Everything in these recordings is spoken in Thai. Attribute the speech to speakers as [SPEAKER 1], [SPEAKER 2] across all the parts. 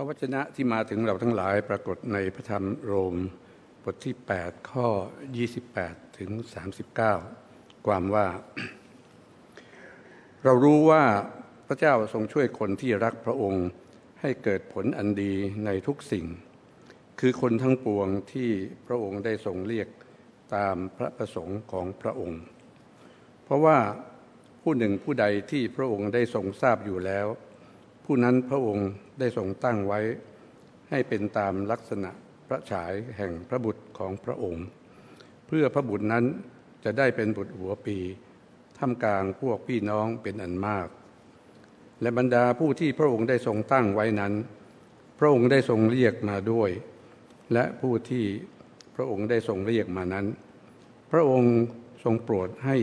[SPEAKER 1] ระวจนะที่มาถึงเราทั้งหลายปรากฏในพระธรรมโรมบทที่ 8 ข้อ 28 ถึง 39 ความว่า เรารู้ว่าพระเจ้าทรงช่วยคนที่รักพระองค์ให้เกิดผลอันดีในทุกสิ่ง คือคนทั้งปวงที่พระองค์ได้ทรงเรียกตามพระประสงค์ของพระองค์ เพราะว่าผู้หนึ่งผู้ใดที่พระองค์ได้ทรงทราบอยู่แล้ว ผู้นั้นพระองค์ ได้ทรงตั้งไว้ให้เป็นตามลักษณะพระฉายแห่งพระบุตรของพระองค์ เพื่อพระบุตรนั้นจะได้เป็นบุตรหัวปีท่ามกลางพวกพี่น้องเป็นอันมาก และบรรดาผู้ที่พระองค์ได้ทรงตั้งไว้นั้น พระองค์ได้ทรงเรียกมาด้วย และผู้ที่พระองค์ได้ทรงเรียกมานั้น พระองค์ทรงโปรดให้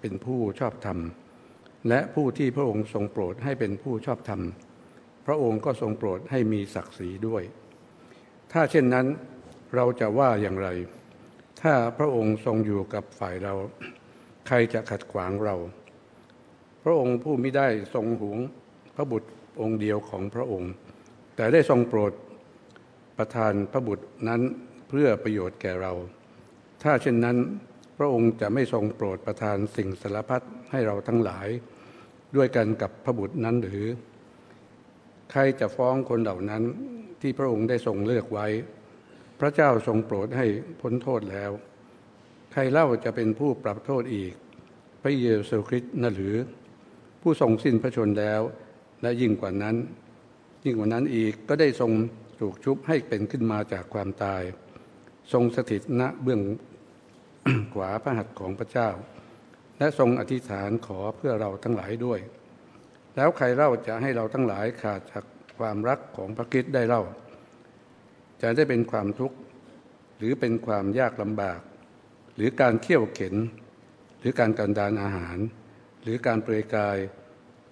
[SPEAKER 1] เป็นผู้ชอบธรรม และผู้ที่พระองค์ทรงโปรดให้เป็นผู้ชอบธรรม พระองค์ก็ทรงโปรดให้มีศักดิ์ศรีด้วย ถ้าเช่นนั้นเราจะว่าอย่างไร ถ้าพระองค์ทรงอยู่กับฝ่ายเรา ใครจะขัดขวางเรา พระองค์ผู้ไม่ได้ทรงหวงพระบุตรองค์เดียวของพระองค์ แต่ได้ทรงโปรดประทานพระบุตรนั้นเพื่อประโยชน์แก่เรา ถ้าเช่นนั้นพระองค์จะไม่ทรงโปรดประทานสิ่งสารพัดให้เราทั้งหลาย ด้วยกันกับพระบุตรนั้นหรือ ใครจะฟ้องคนเหล่านั้นที่พระองค์ได้ทรงเลือกไว้ พระเจ้าทรงโปรดให้พ้นโทษแล้ว ใครเล่าจะเป็นผู้ปรับโทษอีก พระเยซูคริสต์นั่นหรือ ผู้ทรงสิ้นพระชนแล้ว และยิ่งกว่านั้น ยิ่งกว่านั้นอีกก็ได้ทรงถูกชุบให้เป็นขึ้นมาจากความตาย ทรงสถิตณเบื้องขวาพระหัตถ์ของพระเจ้า และทรงอธิษฐานขอเพื่อเราทั้งหลายด้วย แล้วใครเล่าจะให้เราทั้งหลายขาดจากความรักของพระคิดได้เล่า จะได้เป็นความทุกข์หรือเป็นความยากลำบาก หรือการเขี่ยวเข็น หรือการกันดานอาหาร หรือการเปรยกาย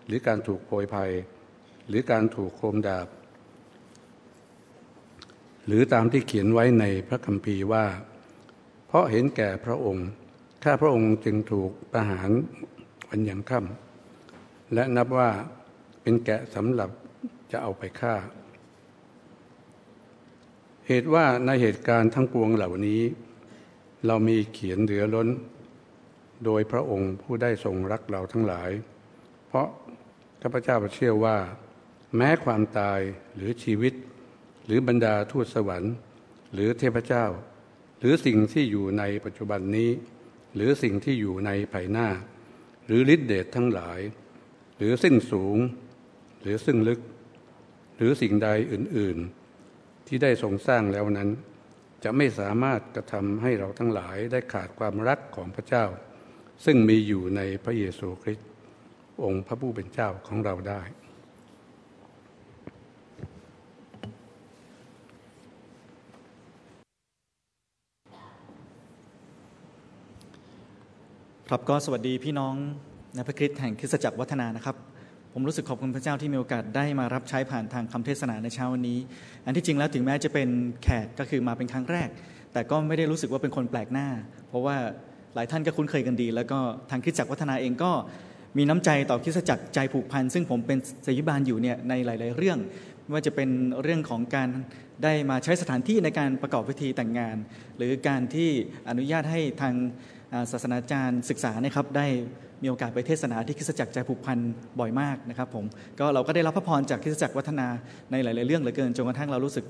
[SPEAKER 1] หรือการถูกโปรยภัย หรือการถูกโคมดาบ หรือตามที่เขียนไว้ในพระคัมภีร์ว่า เพราะเห็นแก่พระองค์ ข้าพระองค์จึงถูกประหารวันอย่างค่ำ และนับว่าเป็นแกะสำหรับจะเอาไปฆ่า เหตุว่าในเหตุการณ์ทั้งปวงเหล่านี้ เรามีเขียนเหลือล้น โดยพระองค์ผู้ได้ทรงรักเราทั้งหลาย เพราะข้าพเจ้าเชื่อว่า แม้ความตายหรือชีวิต หรือบรรดาทูตสวรรค์ หรือเทพเจ้า หรือสิ่งที่อยู่ในปัจจุบันนี้ หรือสิ่งที่อยู่ในภายหน้า หรือฤทธิเดชทั้งหลาย หรือซึ่งสูง หรือซึ่งลึก หรือสิ่งใดอื่น ๆ ที่ได้ทรงสร้างแล้วนั้น จะไม่สามารถกระทำให้เราทั้งหลายได้ขาดความรักของพระเจ้า ซึ่งมีอยู่ในพระเยซูคริสต์องค์พระผู้เป็นเจ้าของเราได้
[SPEAKER 2] ครับก็สวัสดีพี่น้อง ในพระคริสต์แห่งคริสตจักรวัฒนานะครับ ผมรู้สึกขอบคุณพระเจ้าที่มีโอกาสได้มารับใช้ผ่านทางคำเทศนาในเช้าวันนี้ อันที่จริงแล้วถึงแม้จะเป็นแขกก็คือมาเป็นครั้งแรก แต่ก็ไม่ได้รู้สึกว่าเป็นคนแปลกหน้า เพราะว่าหลายท่านก็คุ้นเคยกันดี แล้วก็ทางคริสตจักรวัฒนาเองก็มีน้ำใจต่อคริสตจักรใจผูกพัน ซึ่งผมเป็นสยิบาลอยู่เนี่ยในหลาย ๆ เรื่องไม่ว่าจะเป็นเรื่องของการได้มาใช้สถานที่ในการประกอบพิธีแต่งงาน หรือการที่อนุญาตให้ทาง ศาสนาจารย์ศึกษานะครับได้มีโอกาสไปเทศนาที่คริสตจักรใจผูกพันบ่อยมากนะครับผมก็เราก็ได้รับพระพรจากคริสตจักรวัฒนาในหลาย ๆ เรื่องเหลือเกินจนกระทั่งเรารู้สึก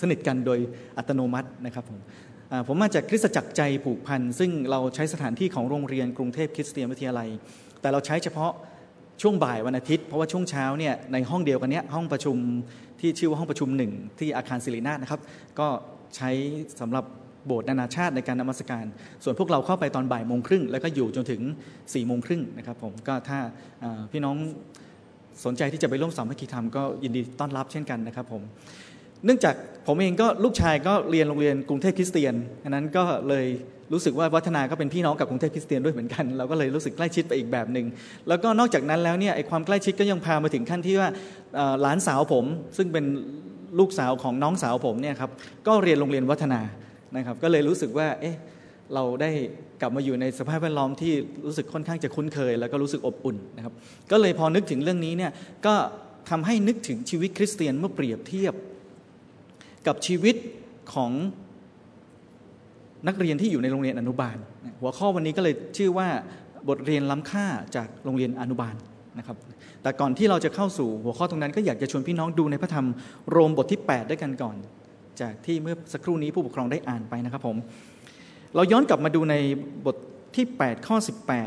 [SPEAKER 2] สนิทกันโดยอัตโนมัตินะครับผมผมมาจากคริสตจักรใจผูกพันซึ่งเราใช้สถานที่ของโรงเรียนกรุงเทพคริสเตียนวิทยาลัย แต่เราใช้เฉพาะช่วงบ่ายวันอาทิตย์เพราะว่าช่วงเช้าเนี่ยในห้องเดียวกันเนี้ยห้องประชุมที่ชื่อว่าห้องประชุมหนึ่งที่อาคารศิรินาถนะครับก็ใช้สำหรับ โบสถ์นานาชาติในการนมัสการ ส่วนพวกเราเข้าไปตอนบ่ายโมงครึ่งแล้วก็อยู่จนถึง4ี่โมงครึ่งนะครับผมก็ถ้าพี่น้องสนใจที่จะไปร่วมสามัคคีธรรมก็ยินดีต้อนรับเช่นกันนะครับผมเนื่องจากผมเองก็ลูกชายก็เรียนโรงเรียนกรุงเทพคริสเตียนอันนั้นก็เลยรู้สึกว่าวัฒนาก็เป็นพี่น้องกับกรุงเทพคริสเตียนด้วยเหมือนกัน เราก็เลยรู้สึกใกล้ชิดไปอีกแบบหนึ่งแล้วก็นอกจากนั้นแล้วเนี่ยไอความใกล้ชิดก็ยังพามาถึงขั้นที่ว่าหลานสาวผม ซึ่งเป็นลูกสาวของน้องสาวผมเนี่ยครับก็เรียนโรงเรียนวัฒนา นะครับก็เลยรู้สึกว่าเอ๊ะเราได้กลับมาอยู่ในสภาพแวดล้อมที่รู้สึกค่อนข้างจะคุ้นเคย แล้วก็รู้สึกอบอุ่นนะครับก็เลยพอนึกถึงเรื่องนี้เนี่ยก็ทำให้นึกถึงชีวิตคริสเตียนเมื่อเปรียบเทียบ กับชีวิตของนักเรียนที่อยู่ในโรงเรียนอนุบาล หัวข้อวันนี้ก็เลยชื่อว่าบทเรียนล้ำค่าจากโรงเรียนอนุบาลนะครับแต่ก่อนที่เราจะเข้าสู่หัวข้อตรงนั้นก็อยากจะชวนพี่น้องดูในพระธรรมโรมบทที่ 8 ด้วยกันก่อน จากที่เมื่อสักครู่นี้ผู้ปกครองได้อ่านไปนะครับผมเราย้อนกลับมาดูในบทที่ 8 ข้อ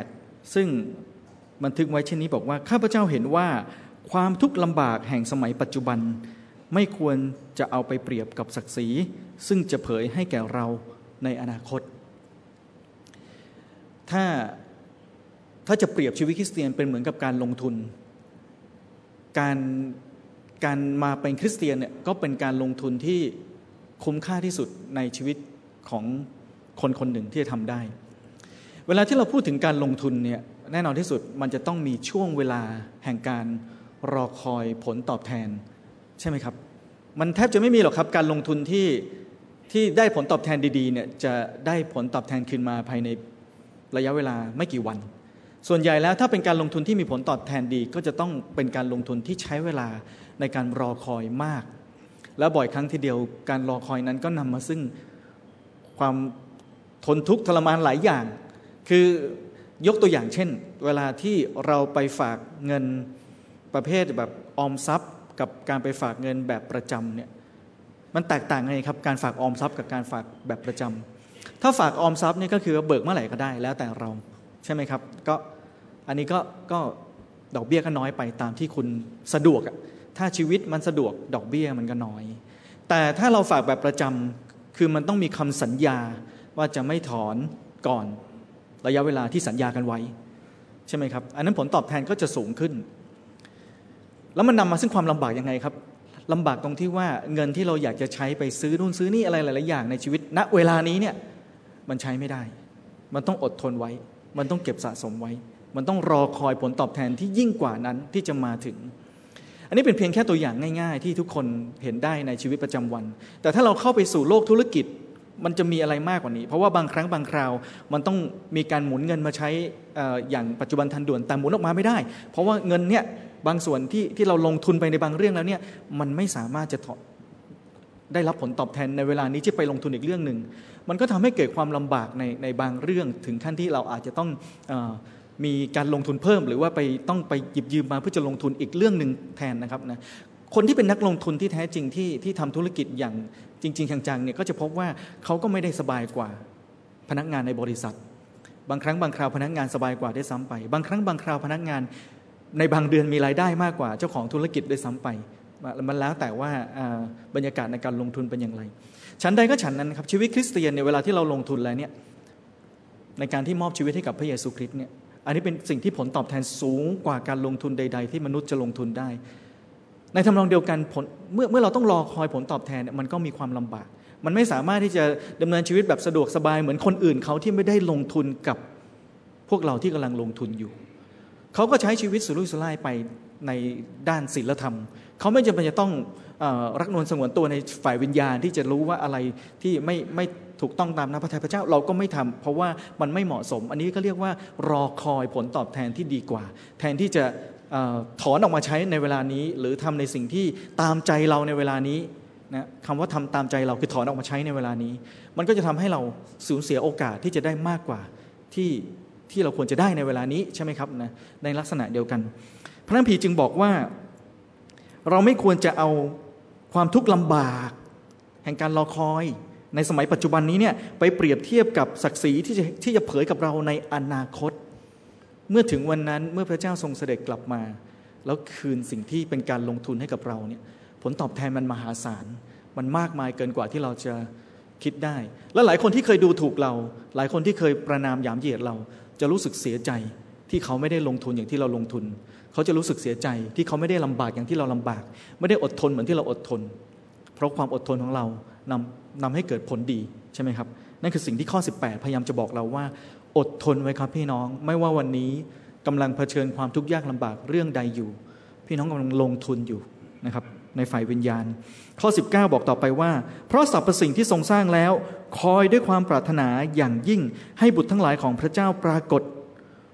[SPEAKER 2] 18 ซึ่งบันทึกไว้เช่นนี้บอกว่าข้าพเจ้าเห็นว่าความทุกข์ลำบากแห่งสมัยปัจจุบัน ไม่ควรจะเอาไปเปรียบกับศักดิ์ศรี ซึ่งจะเผยให้แก่เราในอนาคต ถ้าถ้าจะเปรียบชีวิตคริสเตียนเป็นเหมือนกับการลงทุน การการมาเป็นคริสเตียนเนี่ยก็เป็นการลงทุนที่ คุ้มค่าที่สุดในชีวิตของคนคนหนึ่งที่จะทำได้ เวลาที่เราพูดถึงการลงทุนเนี่ยแน่นอนที่สุดมันจะต้องมีช่วงเวลาแห่งการรอคอยผลตอบแทน ใช่ไหมครับ มันแทบจะไม่มีหรอกครับการลงทุนที่ที่ได้ผลตอบแทนดีๆเนี่ยจะได้ผลตอบแทนคืนมาภายในระยะเวลาไม่กี่วัน ส่วนใหญ่แล้วถ้าเป็นการลงทุนที่มีผลตอบแทนดี ก็จะต้องเป็นการลงทุนที่ใช้เวลาในการรอคอยมาก แล้วบ่อยครั้งทีเดียวการรอคอยนั้นก็นำมาซึ่งความทนทุกข์ทรมานหลายอย่าง คือยกตัวอย่างเช่น เวลาที่เราไปฝากเงินประเภทแบบออมทรัพย์ กับการไปฝากเงินแบบประจำเนี่ยมันแตกต่างไงครับการฝากออมทรัพย์กับการฝากแบบประจำถ้าฝากออมทรัพย์นี่ก็คือเบิกเมื่อไหร่ก็ได้แล้วแต่เราใช่ไหมครับก็อันนี้ก็ก็ดอกเบี้ยก็น้อยไปตามที่คุณสะดวกอะ ถ้าชีวิตมันสะดวกดอกเบี้ยมันก็น้อย แต่ถ้าเราฝากแบบประจำคือมันต้องมีคำสัญญาว่าจะไม่ถอนก่อนระยะเวลาที่สัญญากันไว้ ใช่ไหมครับ อันนั้นผลตอบแทนก็จะสูงขึ้น แล้วมันนำมาซึ่งความลำบากยังไงครับลำบากตรงที่ว่าเงินที่เราอยากจะใช้ไปซื้อนู่นซื้อนี่อะไรหลาย ๆ อย่างในชีวิตณเวลานี้เนี่ยมันใช้ไม่ได้ มันต้องอดทนไว้ มันต้องเก็บสะสมไว้ มันต้องรอคอยผลตอบแทนที่ยิ่งกว่านั้นที่จะมาถึง นนี้เป็นเพียงแค่ตัวอย่างง่ายๆ ที่ทุกคนเห็นได้ในชีวิตประจำวัน แต่ถ้าเราเข้าไปสู่โลกธุรกิจมันจะมีอะไรมากกว่านี้ เพราะว่าบางครั้งบางคราว มันต้องมีการหมุนเงินมาใช้อย่างปัจจุบันทันด่วนแต่หมุนออกมาไม่ได้ เพราะว่าเงินเนี่ยบางส่วนที่ที่เราลงทุนไปในบางเรื่องแล้วเนี่ยมันไม่สามารถจะได้รับผลตอบแทนในเวลานี้ที่ไปลงทุนอีกเรื่องหนึ่งมันก็ทำให้เกิดความลำบากในในบางเรื่อง ถึงขั้นที่เราอาจจะต้องอ มีการลงทุนเพิ่ม หรือว่าไปต้องไปหยิบยืมมาเพื่อจะลงทุนอีกเรื่องหนึ่งแทนนะครับนะคนที่เป็นนักลงทุนที่แท้จริงที่ที่ทำธุรกิจอย่างจริง ๆ จังๆเนี่ยก็จะพบว่าเขาก็ไม่ได้สบายกว่าพนักงานในบริษัท บางครั้งบางคราวพนักงานสบายกว่าได้ซ้ำไป บางครั้งบางคราวพนักงานในบางเดือนมีรายได้มากกว่าเจ้าของธุรกิจด้วยซ้ำไป มันแล้วแต่ว่าบรรยากาศในการลงทุนเป็นอย่างไร ฉันใดก็ฉันนั้นครับชีวิตคริสเตียนเนี่ยเวลาที่เราลงทุนแล้วเนี่ยในการที่มอบชีวิตให้กับพระเยซูคริสต์เนี่ย อันนี้เป็นสิ่งที่ผลตอบแทนสูงกว่าการลงทุนใด ๆ ที่มนุษย์จะลงทุนได้ ในทำนองเดียวกันผลเมื่อเมื่อเราต้องรอคอยผลตอบแทนมันก็มีความลำบาก มันไม่สามารถที่จะดำเนินชีวิตแบบสะดวกสบายเหมือนคนอื่นเขาที่ไม่ได้ลงทุนกับพวกเราที่กำลังลงทุนอยู่ เขาก็ใช้ชีวิตสุรุ่ยสุร่ายไปในด้านศีลธรรม เขาไม่จำเป็นจะต้องรักนวลสงวนตัวในฝ่ายวิญญาณที่จะรู้ว่าอะไรที่ไม่ไม่ ถูกต้องตามน้ำพระทัยพระเจ้าเราก็ไม่ทำเพราะว่ามันไม่เหมาะสม อันนี้ก็เรียกว่ารอคอยผลตอบแทนที่ดีกว่า แทนที่จะถอนออกมาใช้ในเวลานี้ หรือทำในสิ่งที่ตามใจเราในเวลานี้นะคำว่าทำตามใจเราคือถอนออกมาใช้ในเวลานี้ มันก็จะทำให้เราสูญเสียโอกาสที่จะได้มากกว่าที่ที่เราควรจะได้ในเวลานี้ใช่ไหมครับนะในลักษณะเดียวกัน พระนัผีจึงบอกว่าเราไม่ควรจะเอาความทุกข์ลำบาก แห่งการรอคอย ในสมัยปัจจุบันนี้เนี่ยไปเปรียบเทียบกับศักดิ์ศรีที่จะที่จะเผยกับเราในอนาคต เมื่อถึงวันนั้นเมื่อพระเจ้าทรงเสด็จกลับมา แล้วคืนสิ่งที่เป็นการลงทุนให้กับเราเนี่ยผลตอบแทนมันมหาศาล มันมากมายเกินกว่าที่เราจะคิดได้ และหลายคนที่เคยดูถูกเรา หลายคนที่เคยประนามยามเหยียดเรา จะรู้สึกเสียใจที่เขาไม่ได้ลงทุนอย่างที่เราลงทุน เขาจะรู้สึกเสียใจที่เขาไม่ได้ลำบากอย่างที่เราลำบาก ไม่ได้อดทนเหมือนที่เราอดทน เพราะความอดทนของเรา นำนำให้เกิดผลดีใช่ไหมครับ นั่นคือสิ่งที่ข้อ 18 พยายามจะบอกเราว่า อดทนไว้ครับพี่น้อง ไม่ว่าวันนี้กำลังเผชิญความทุกข์ยากลำบากเรื่องใดอยู่ พี่น้องกำลังลงทุนอยู่นะครับในฝ่ายวิญญาณ ข้อ 19 บอกต่อไปว่า เพราะสรรพสิ่งที่ทรงสร้างแล้ว คอยด้วยความปรารถนาอย่างยิ่งให้บุตรทั้งหลายของพระเจ้าปรากฏ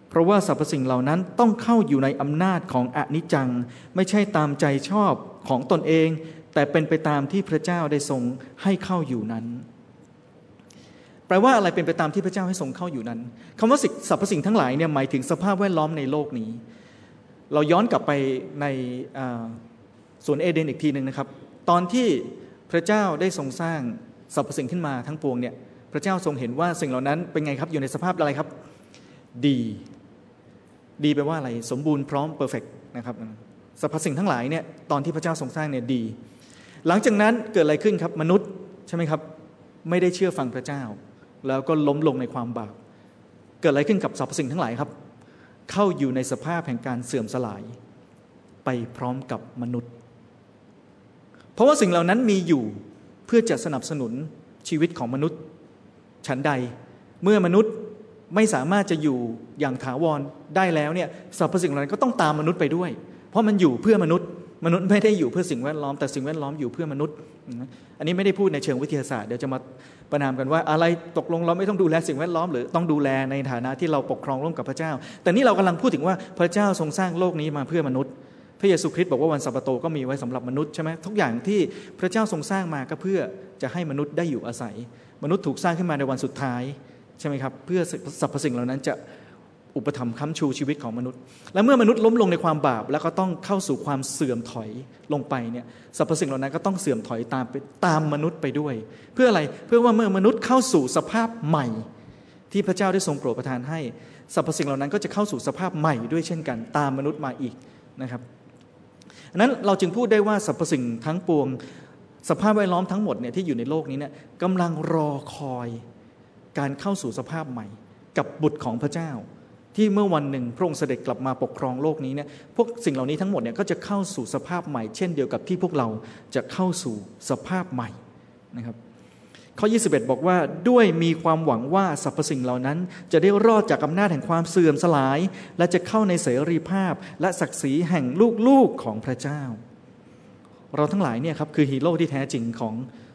[SPEAKER 2] เพราะว่าสรรพสิ่งเหล่านั้นต้องเข้าอยู่ในอำนาจของอนิจจัง ไม่ใช่ตามใจชอบของตนเอง แต่เป็นไปตามที่พระเจ้าได้ทรงให้เข้าอยู่นั้น แปลว่าอะไรเป็นไปตามที่พระเจ้าให้ทรงเข้าอยู่นั้นคำว่าสรรพสิ่งทั้งหลายเนี่ยหมายถึงสภาพแวดล้อมในโลกนี้ เราย้อนกลับไปในสวนเอเดนอีกทีหนึ่งนะครับ ตอนที่พระเจ้าได้ทรงสร้างสรรพสิ่งขึ้นมาทั้งปวงเนี่ยพระเจ้าทรงเห็นว่าสิ่งเหล่านั้นเป็นไงครับอยู่ในสภาพอะไรครับ ดี ดีแปลว่าอะไร สมบูรณ์พร้อม perfect นะครับสรรพสิ่งทั้งหลายเนี่ยตอนที่พระเจ้าทรงสร้างเนี่ยดี หลังจากนั้นเกิดอะไรขึ้นครับมนุษย์ใช่ไหมครับ ไม่ได้เชื่อฟังพระเจ้า แล้วก็ล้มลงในความบาปเกิดอะไรขึ้นกับสรรพสิ่งทั้งหลายครับ เข้าอยู่ในสภาพแห่งการเสื่อมสลาย ไปพร้อมกับมนุษย์ เพราะว่าสิ่งเหล่านั้นมีอยู่เพื่อจะสนับสนุนชีวิตของมนุษย์ ฉันใดเมื่อมนุษย์ไม่สามารถจะอยู่อย่างถาวรได้แล้วเนี่ยสรรพสิ่งเหล่านั้นก็ต้องตามมนุษย์ไปด้วย เพราะมันอยู่เพื่อมนุษย์ มนุษย์ไม่ได้อยู่เพื่อสิ่งแวดล้อม แต่สิ่งแวดล้อมอยู่เพื่อมนุษย์ อันนี้ไม่ได้พูดในเชิงวิทยาศาสตร์ เดี๋ยวจะมาประนามกันว่าอะไรตกลงเราไม่ต้องดูแลสิ่งแวดล้อม หรือต้องดูแลในฐานะที่เราปกครองร่วมกับพระเจ้า แต่นี่เรากำลังพูดถึงว่าพระเจ้าทรงสร้างโลกนี้มาเพื่อมนุษย์ พระเยซูคริสต์บอกว่าวันสัปโตก็มีไว้สำหรับมนุษย์ใช่ไหมทุกอย่างที่พระเจ้าทรงสร้างมาก็เพื่อจะให้มนุษย์ได้อยู่อาศัย มนุษย์ถูกสร้างขึ้นมาในวันสุดท้ายใช่ไหมครับเพื่อสรรพสิ่งเหล่านั้นจะ อุปถัมค้ำชูชีวิตของมนุษย์ และเมื่อมนุษย์ล้มลงในความบาป แล้วก็ต้องเข้าสู่ความเสื่อมถอยลงไปเนี่ยสรรพสิ่งเหล่านั้นก็ต้องเสื่อมถอยตามไปตามมนุษย์ไปด้วย เพื่ออะไรเพื่อว่าเมื่อมนุษย์เข้าสู่สภาพใหม่ ที่พระเจ้าได้ทรงโปรดประทานให้สรรพสิ่งเหล่านั้นก็จะเข้าสู่สภาพใหม่ด้วยเช่นกัน ตามมนุษย์มาอีกนะครับนั้นเราจึงพูดได้ว่าสรรพสิ่งทั้งปวง สภาพแวดล้อมทั้งหมดเนี่ยที่อยู่ในโลกนี้เนี่ยกำลังรอคอยการเข้าสู่สภาพใหม่ กับบุตรของพระเจ้า ที่เมื่อวันหนึ่งพระองค์เสด็จกลับมาปกครองโลกนี้เนี่ยพวกสิ่งเหล่านี้ทั้งหมดเนี่ยก็จะเข้าสู่สภาพใหม่ เช่นเดียวกับที่พวกเราจะเข้าสู่สภาพใหม่นะครับข้อ 21 บอกว่าด้วยมีความหวังว่าสรรพสิ่งเหล่านั้น จะได้รอดจากอำนาจแห่งความเสื่อมสลาย และจะเข้าในเสรีภาพ และศักดิ์ศรีแห่งลูกๆของพระเจ้า เราทั้งหลายเนี่ยครับคือฮีโร่ที่แท้จริงของ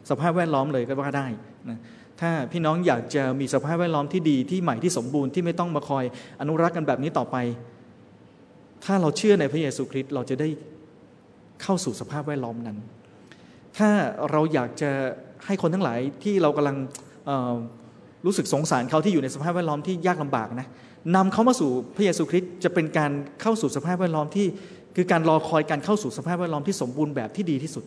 [SPEAKER 2] สภาพแวดล้อมเลยก็ว่าได้นะ ถ้าพี่น้องอยากจะมีสภาพแวดล้อมที่ดีที่ใหม่ที่สมบูรณ์ที่ไม่ต้องมาคอยอนุรักษ์กันแบบนี้ต่อไป ถ้าเราเชื่อในพระเยซูคริสต์เราจะได้เข้าสู่สภาพแวดล้อมนั้น ถ้าเราอยากจะให้คนทั้งหลายที่เรากำลังรู้สึกสงสารเขาที่อยู่ในสภาพแวดล้อมที่ยากลำบากนะนำเขามาสู่พระเยซูคริสต์จะเป็นการเข้าสู่สภาพแวดล้อมที่คือการรอคอยการเข้าสู่สภาพแวดล้อมที่สมบูรณ์แบบที่ดีที่สุด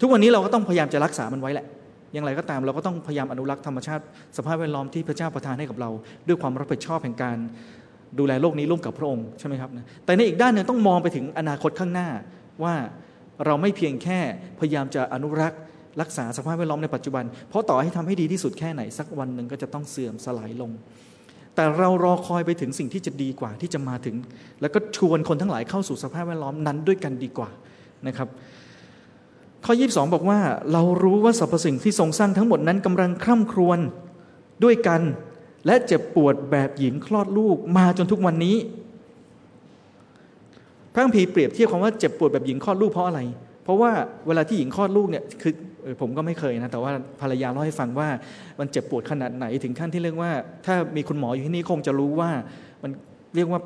[SPEAKER 2] ทุกวันนี้เราก็ต้องพยายามจะรักษามันไว้แหละ อย่างไรก็ตามเราก็ต้องพยายามอนุรักษ์ธรรมชาติ สภาพแวดล้อมที่พระเจ้าประทานให้กับเรา ด้วยความรับผิดชอบแห่งการดูแลโลกนี้ร่วมกับพระองค์ใช่ไหมครับแต่ในอีกด้านหนึ่งต้องมองไปถึงอนาคตข้างหน้าว่าเราไม่เพียงแค่พยายามจะอนุรักษ์รักษาสภาพแวดล้อมในปัจจุบัน เพราะต่อให้ทำให้ดีที่สุดแค่ไหนสักวันหนึ่งก็จะต้องเสื่อมสลายลง แต่เรารอคอยไปถึงสิ่งที่จะดีกว่าที่จะมาถึง แล้วก็ชวนคนทั้งหลายเข้าสู่สภาพแวดล้อมนั้นด้วยกันดีกว่านะครับ ข้อ 22 บอกว่าเรารู้ว่าสรรพสิ่งที่ทรงสร้างทั้งหมดนั้นกำลังคร่ำครวญด้วยกัน และเจ็บปวดแบบหญิงคลอดลูกมาจนทุกวันนี้ พระคัมภีร์เปรียบเทียบคำว่าเจ็บปวดแบบหญิงคลอดลูกเพราะอะไร เพราะว่าเวลาที่หญิงคลอดลูกเนี่ยคือผมก็ไม่เคยนะ แต่ว่าภรรยาเล่าให้ฟังว่ามันเจ็บปวดขนาดไหนถึงขั้นที่เรียกว่า ถ้ามีคุณหมออยู่ที่นี่คงจะรู้ว่ามันเรียกว่า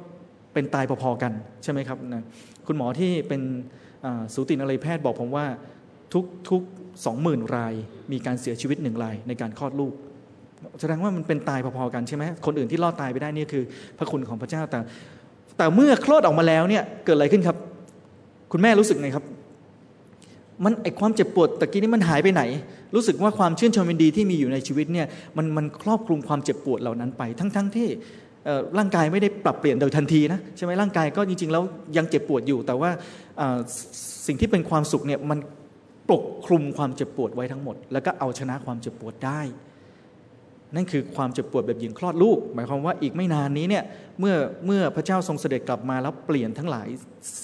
[SPEAKER 2] เป็นตายพอๆกันใช่ไหมครับนะคุณหมอที่เป็นสูตินอะไรแพทย์บอกผมว่า ทุกทุกสองหมื่นราย มีการเสียชีวิตหนึ่งรายในการคลอดลูกแสดงว่ามันเป็นตายพอๆกันใช่ไหมคนอื่นที่รอดตายไปได้นี่คือ พระคุณของพระเจ้าแต่ แต่เมื่อคลอดออกมาแล้วเนี่ยเกิดอะไรขึ้นครับ คุณแม่รู้สึกไงครับ มันไอความเจ็บปวดตะกี้นี้มันหายไปไหน รู้สึกว่าความชื่นชมยินดีที่มีอยู่ในชีวิตเนี่ยมันมันครอบคลุมความเจ็บปวดเหล่านั้นไป ทั้งๆทที่ร่างกายไม่ได้ปรับเปลี่ยนโดยทันทีนะใช่ไหมร่างกายก็จริงๆแล้วยังเจ็บปวดอยู่ แต่ว่าสิ่งที่เป็นความสุขเนี่ยมัน ปกคลุมความเจ็บปวดไว้ทั้งหมด แล้วก็เอาชนะความเจ็บปวดได้ นั่นคือความเจ็บปวดแบบหญิงคลอดลูก หมายความว่าอีกไม่นานนี้เนี่ยเมื่อเมื่อพระเจ้าทรงเสด็จกลับมาแล้วเปลี่ยนทั้งหลาย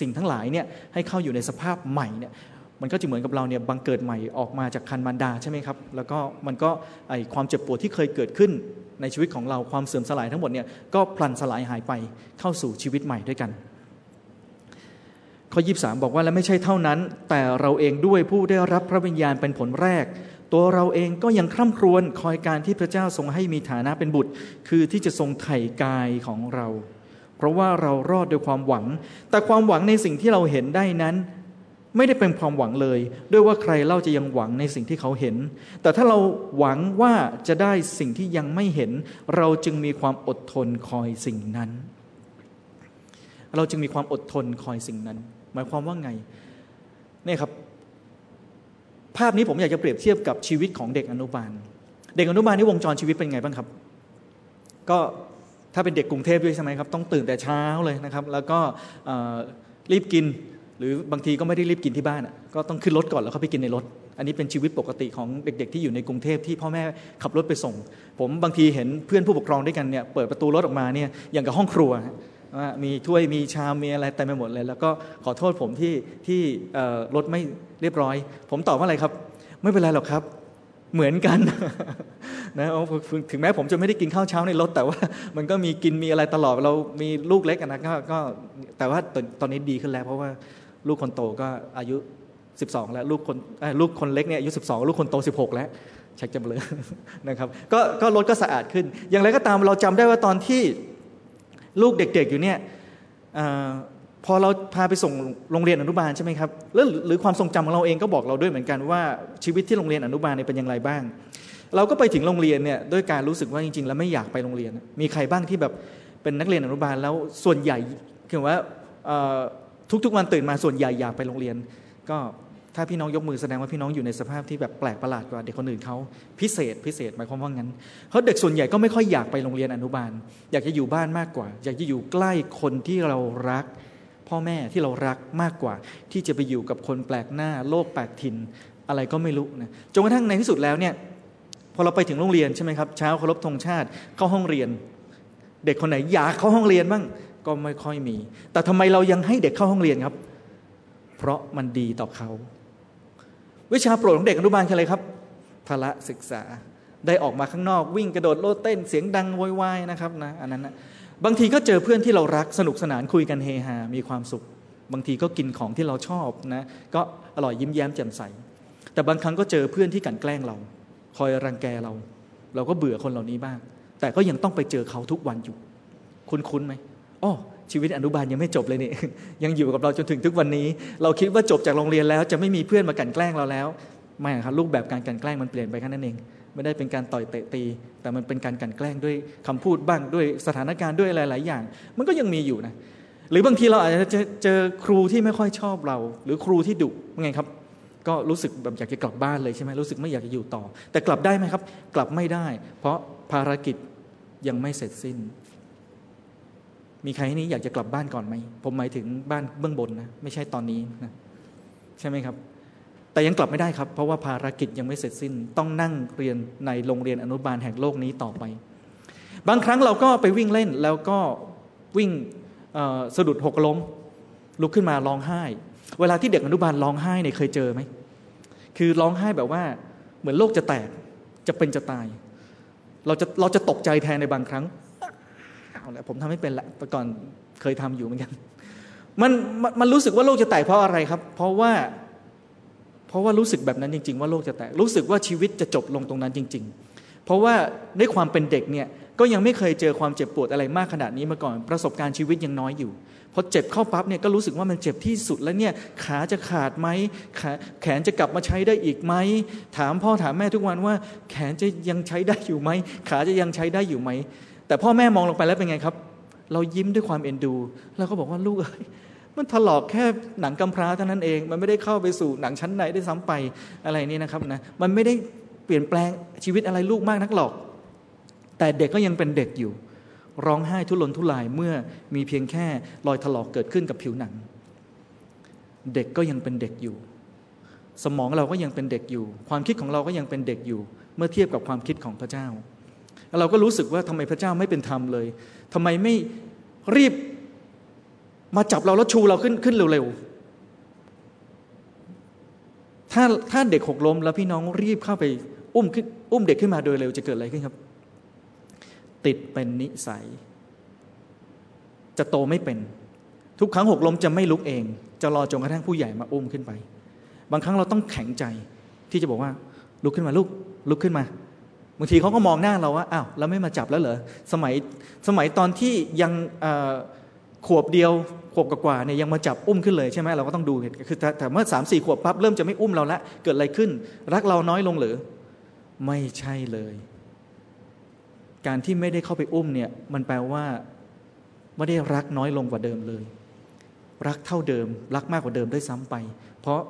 [SPEAKER 2] สิ่งทั้งหลายเนี่ยให้เข้าอยู่ในสภาพใหม่เนี่ยมันก็จะเหมือนกับเราเนี่ยบังเกิดใหม่ออกมาจากคันมารดาใช่ไหมครับ แล้วก็มันก็ไอความเจ็บปวดที่เคยเกิดขึ้นในชีวิตของเราความเสื่อมสลายทั้งหมดเนี่ยก็พลันสลายหายไปเข้าสู่ชีวิตใหม่ด้วยกัน ข้อยีสามบอกว่าและไม่ใช่เท่านั้น แต่เราเองด้วยผู้ได้รับพระวิญญาณเป็นผลแรก ตัวเราเองก็ยังคร่ำครวญคอยการที่พระเจ้าทรงให้มีฐานะเป็นบุตร คือที่จะทรงไถ่กายของเรา เพราะว่าเรารอดด้วยความหวัง แต่ความหวังในสิ่งที่เราเห็นได้นั้น ไม่ได้เป็นความหวังเลย ด้วยว่าใครเล่าจะยังหวังในสิ่งที่เขาเห็น แต่ถ้าเราหวังว่าจะได้สิ่งที่ยังไม่เห็น เราจึงมีความอดทนคอยสิ่งนั้น เราจึงมีความอดทนคอยสิ่งนั้น หมายความว่าไงนี่ครับ ภาพนี้ผมอยากจะเปรียบเทียบกับชีวิตของเด็กอนุบาล เด็กอนุบาลนี่วงจรชีวิตเป็นไงบ้างครับ ก็ถ้าเป็นเด็กกรุงเทพด้วยใช่ไหมครับ ต้องตื่นแต่เช้าเลยนะครับ แล้วก็รีบกินหรือบางทีก็ไม่ได้รีบกินที่บ้านก็ต้องขึ้นรถก่อนแล้วเขาไปกินในรถ อันนี้เป็นชีวิตปกติของเด็กๆ ที่อยู่ในกรุงเทพที่พ่อแม่ขับรถไปส่ง ผมบางทีเห็นเพื่อนผู้ปกครองด้วยกันเนี่ยเปิดประตูรถออกมาเนี่ยอย่างกับห้องครัว ว่ามีถ้วยมีชามมีอะไรเต็มไปหมดเลย แล้วก็ขอโทษผมที่ที่รถไม่เรียบร้อย ผมตอบว่าอะไรครับ ไม่เป็นไรหรอกครับ เหมือนกันนะถึงแม้ผมจะไม่ได้กินข้าวเช้าในรถ แต่ว่ามันก็มีกินมีอะไรตลอดเรามีลูกเล็กนะก็ก็แต่ว่าตอนนี้ดีขึ้นแล้ว เพราะว่าลูกคนโตก็อายุ 12 แล้วลูกคนลูกคนเล็กเนี่ยอายุ12 ลูกคนโต 16 แล้วเช็คจำเลยนะครับก็ก็รถก็สะอาดขึ้น อย่างไรก็ตามเราจำได้ว่าตอนที่ ลูกเด็กๆอยู่เนี่ยพอเราพาไปส่งโรงเรียนอนุบาลใช่ไหมครับแล้วหรือความทรงจำของเราเองก็บอกเราด้วยเหมือนกันว่าชีวิตที่โรงเรียนอนุบาลเนี่ยเป็นอย่างไรบ้าง เราก็ไปถึงโรงเรียนเนี่ยด้วยการรู้สึกว่าจริง ๆ แล้วไม่อยากไปโรงเรียน มีใครบ้างที่แบบเป็นนักเรียนอนุบาลแล้วส่วนใหญ่คือว่าทุกๆวันตื่นมาส่วนใหญ่อยากไปโรงเรียน ก็ ถ้าพี่น้องยกมือแสดงว่าพี่น้องอยู่ในสภาพที่แบบแปลกประหลาดกว่าเด็กคนอื่นเขาพิเศษพิเศษหมายความว่างั้นเพราะเด็กส่วนใหญ่ก็ไม่ค่อยอยากไปโรงเรียนอนุบาล อยากจะอยู่บ้านมากกว่า อยากจะอยู่ใกล้คนที่เรารัก พ่อแม่ที่เรารักมากกว่า ที่จะไปอยู่กับคนแปลกหน้าโลกแปลกถิ่นอะไรก็ไม่รู้นะจนกระทั่งในที่สุดแล้วเนี่ยพอเราไปถึงโรงเรียนใช่ไหมครับเช้าเคารพธงชาติเข้าห้องเรียน เด็กคนไหนอยากเข้าห้องเรียนบ้างก็ไม่ค่อยมี แต่ทำไมเรายังให้เด็กเข้าห้องเรียนครับ เพราะมันดีต่อเขา วิชาโปรดของเด็กอนุบาลคืออะไรครับพละศึกษาได้ออกมาข้างนอกวิ่งกระโดดโลดเต้นเสียงดังโวยวายนะครับนะอันนั้นนะบางทีก็เจอเพื่อนที่เรารักสนุกสนานคุยกันเฮฮา มีความสุข บางทีก็กินของที่เราชอบนะก็อร่อยยิ้มแย้มแจ่มใส แต่บางครั้งก็เจอเพื่อนที่กันแกล้งเรา คอยรังแกเรา เราก็เบื่อคนเหล่านี้บ้าง แต่ก็ยังต้องไปเจอเขาทุกวันอยู่ คุ้นๆไหมอ๋อ ชีวิตอนุบาลยังไม่จบเลยนี่ยังอยู่กับเราจนถึงทุกวันนี้ เราคิดว่าจบจากโรงเรียนแล้วจะไม่มีเพื่อนมากันแกล้งเราแล้วไม่ครับรูปแบบการกันแกล้งมันเปลี่ยนไปแค่นั้นเอง ไม่ได้เป็นการต่อยเตะตี แต่มันเป็นการกันแกล้งด้วยคำพูดบ้างด้วยสถานการณ์ด้วยอะไรหลายอย่าง มันก็ยังมีอยู่นะหรือบางทีเราอาจจะเจอครูที่ไม่ค่อยชอบเรา หรือครูที่ดุไงครับ ก็รู้สึกแบบอยากจะกลับบ้านเลยใช่ไหมรู้สึกไม่อยากจะอยู่ต่อ แต่กลับได้ไหมครับ กลับไม่ได้ เพราะภารกิจยังไม่เสร็จสิ้น มีใครที่นี้อยากจะกลับบ้านก่อนไหม ผมหมายถึงบ้านเบื้องบนนะ ไม่ใช่ตอนนี้นะใช่ไหมครับ แต่ยังกลับไม่ได้ครับ เพราะว่าภารกิจยังไม่เสร็จสิ้น ต้องนั่งเรียนในโรงเรียนอนุบาลแห่งโลกนี้ต่อไป บางครั้งเราก็ไปวิ่งเล่นแล้วก็วิ่งสะดุดหกล้ม ลุกขึ้นมาร้องไห้ เวลาที่เด็กอนุบาลร้องไห้เนี่ยเคยเจอไหม คือร้องไห้แบบว่าเหมือนโลกจะแตกจะเป็นจะตาย เราจะเราจะตกใจแทนในบางครั้ง เอาละผมทำไม่เป็นละแต่ก่อนเคยทำอยู่เหมือนกันมันมันรู้สึกว่าโลกจะแตกเพราะอะไรครับ เพราะว่าเพราะว่ารู้สึกแบบนั้นจริง ๆ ว่าโลกจะแตกรู้สึกว่าชีวิตจะจบลงตรงนั้นจริง ๆ เพราะว่าในความเป็นเด็กเนี่ยก็ยังไม่เคยเจอความเจ็บปวดอะไรมากขนาดนี้มาก่อน ประสบการณ์ชีวิตยังน้อยอยู่พอเจ็บเข้าปั๊บเนี่ยก็รู้สึกว่ามันเจ็บที่สุดแล้วเนี่ยขาจะขาดไหมแขนจะกลับมาใช้ได้อีกไหมถามพ่อถามแม่ทุกวันว่า แขนจะยังใช้ได้อยู่ไหมขาจะยังใช้ได้อยู่ไหม แต่พ่อแม่มองลงไปแล้วเป็นไงครับ เรายิ้มด้วยความเอ็นดูแล้วก็บอกว่าลูกเอ้ยมันถลอกแค่หนังกำพร้าเท่านั้นเอง มันไม่ได้เข้าไปสู่หนังชั้นในได้ซ้ำไปอะไรนี่นะครับนะมันไม่ได้เปลี่ยนแปลงชีวิตอะไรลูกมากนักหรอก แต่เด็กก็ยังเป็นเด็กอยู่ ร้องไห้ทุรนทุรายเมื่อมีเพียงแค่รอยถลอกเกิดขึ้นกับผิวหนัง เด็กก็ยังเป็นเด็กอยู่ สมองเราก็ยังเป็นเด็กอยู่ ความคิดของเราก็ยังเป็นเด็กอยู่ เมื่อเทียบกับความคิดของพระเจ้า เราก็รู้สึกว่าทำไมพระเจ้าไม่เป็นธรรมเลยทำไมไม่รีบมาจับเราแล้วชูเราขึ้นขึ้นเร็วๆ ถ้าถ้าเด็กหกล้มแล้วพี่น้องรีบเข้าไปอุ้มขึ้นอุ้มเด็กขึ้นมาโดยเร็วจะเกิดอะไรขึ้นครับ ติดเป็นนิสัย จะโตไม่เป็น ทุกครั้งหกล้มจะไม่ลุกเอง จะรอจนกระทั่งผู้ใหญ่มาอุ้มขึ้นไป บางครั้งเราต้องแข็งใจที่จะบอกว่า ลุกขึ้นมาลุกลุกขึ้นมา บางทีเขาก็มองหน้าเราว่าอ้าวแล้วไม่มาจับแล้วเหรอสมัยสมัยตอนที่ยังขวบเดียวขวบกว่าเนี่ยยังมาจับอุ้มขึ้นเลยใช่ไหมเราก็ต้องดูคือแต่เมื่อสามสี่ขวบปั๊บเริ่มจะไม่อุ้มเราละเกิดอะไรขึ้น รักเราน้อยลงหรือ ไม่ใช่เลย การที่ไม่ได้เข้าไปอุ้มเนี่ย มันแปลว่าไม่ได้รักน้อยลงกว่าเดิมเลย รักเท่าเดิม รักมากกว่าเดิมด้วยซ้ำไป เพราะ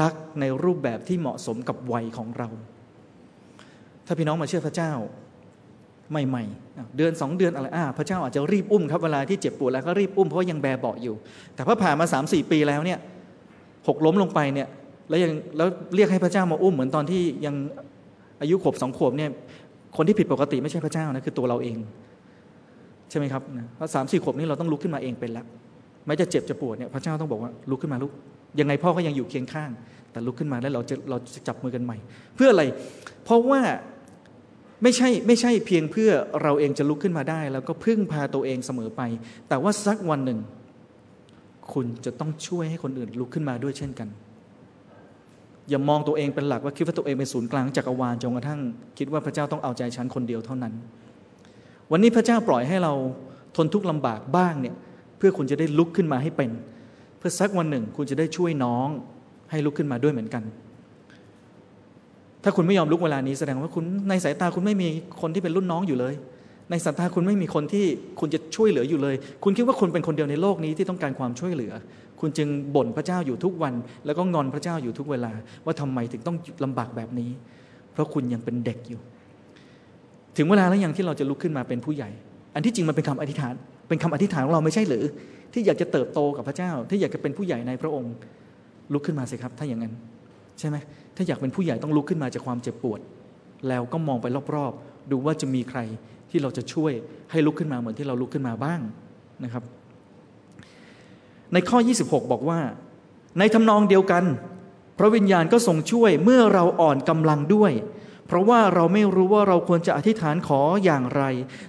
[SPEAKER 2] รักในรูปแบบที่เหมาะสมกับวัยของเรา ถ้าพี่น้องมาเชื่อพระเจ้าใหม่ๆ เดือนสองเดือนอะไรอ่าพระเจ้าอาจจะรีบอุ้มครับเวลาที่เจ็บปวดแล้วก็รีบอุ้มเพราะยังแบเบาอยู่ แต่พอผ่านมาสามสี่ปีแล้วเนี่ยหกล้มลงไปเนี่ยแล้วยังแล้วเรียกให้พระเจ้ามาอุ้มเหมือนตอนที่ยังอายุขวบสองขวบเนี่ยคนที่ผิดปกติไม่ใช่พระเจ้านะคือตัวเราเอง ใช่ไหมครับเพราะสามสี่ขวบนี้เราต้องลุกขึ้นมาเองเป็นแล้วไม่จะเจ็บจะปวดเนี่ยพระเจ้าต้องบอกว่าลุกขึ้นมาลุกยังไงพ่อก็ยังอยู่เคียงข้าง แต่ลุกขึ้นมาแล้วเราจะเราจะจับมือกันใหม่ เพื่ออะไร เพราะว่า ไม่ใช่ไม่ใช่เพียงเพื่อเราเองจะลุกขึ้นมาได้ แล้วก็พึ่งพาตัวเองเสมอไป แต่ว่าสักวันหนึ่ง คุณจะต้องช่วยให้คนอื่นลุกขึ้นมาด้วยเช่นกัน อย่ามองตัวเองเป็นหลักว่าคิดว่าตัวเองเป็นศูนย์กลางจักรวาลจนกระทั่ง คิดว่าพระเจ้าต้องเอาใจฉันคนเดียวเท่านั้น วันนี้พระเจ้าปล่อยให้เราทนทุกข์ลำบากบ้างเนี่ยเพื่อคุณจะได้ลุกขึ้นมาให้เป็น เพื่อสักวันหนึ่ง คุณจะได้ช่วยน้องให้ลุกขึ้นมาด้วยเหมือนกัน ถ้าคุณไม่ยอมลุกเวลานี้แสดงว่าคุณในสายตาคุณไม่มีคนที่เป็นรุ่นน้องอยู่เลย ในสายตาคุณไม่มีคนที่คุณจะช่วยเหลืออยู่เลย คุณคิดว่าคุณเป็นคนเดียวในโลกนี้ที่ต้องการความช่วยเหลือ คุณจึงบ่นพระเจ้าอยู่ทุกวัน แล้วก็งอนพระเจ้าอยู่ทุกเวลา ว่าทำไมถึงต้องลำบากแบบนี้ เพราะคุณยังเป็นเด็กอยู่ ถึงเวลาแล้วยังที่เราจะลุกขึ้นมาเป็นผู้ใหญ่ อันที่จริงมันเป็นคำอธิษฐาน เป็นคำอธิษฐานของเราไม่ใช่หรือ ที่อยากจะเติบโตกับพระเจ้า ที่อยากจะเป็นผู้ใหญ่ในพระองค์ ลุกขึ้นมาสิครับ ถ้าอย่างนั้น ใช่ไหม ถ้าอยากเป็นผู้ใหญ่ต้องลุกขึ้นมาจากความเจ็บปวด แล้วก็มองไปรอบๆ ดูว่าจะมีใครที่เราจะช่วยให้ลุกขึ้นมาเหมือนที่เราลุกขึ้นมาบ้างนะครับ ในข้อ 26 บอกว่า ในทำนองเดียวกัน พระวิญญาณก็ทรงช่วยเมื่อเราอ่อนกำลังด้วย เพราะว่าเราไม่รู้ว่าเราควรจะอธิษฐานขออย่างไร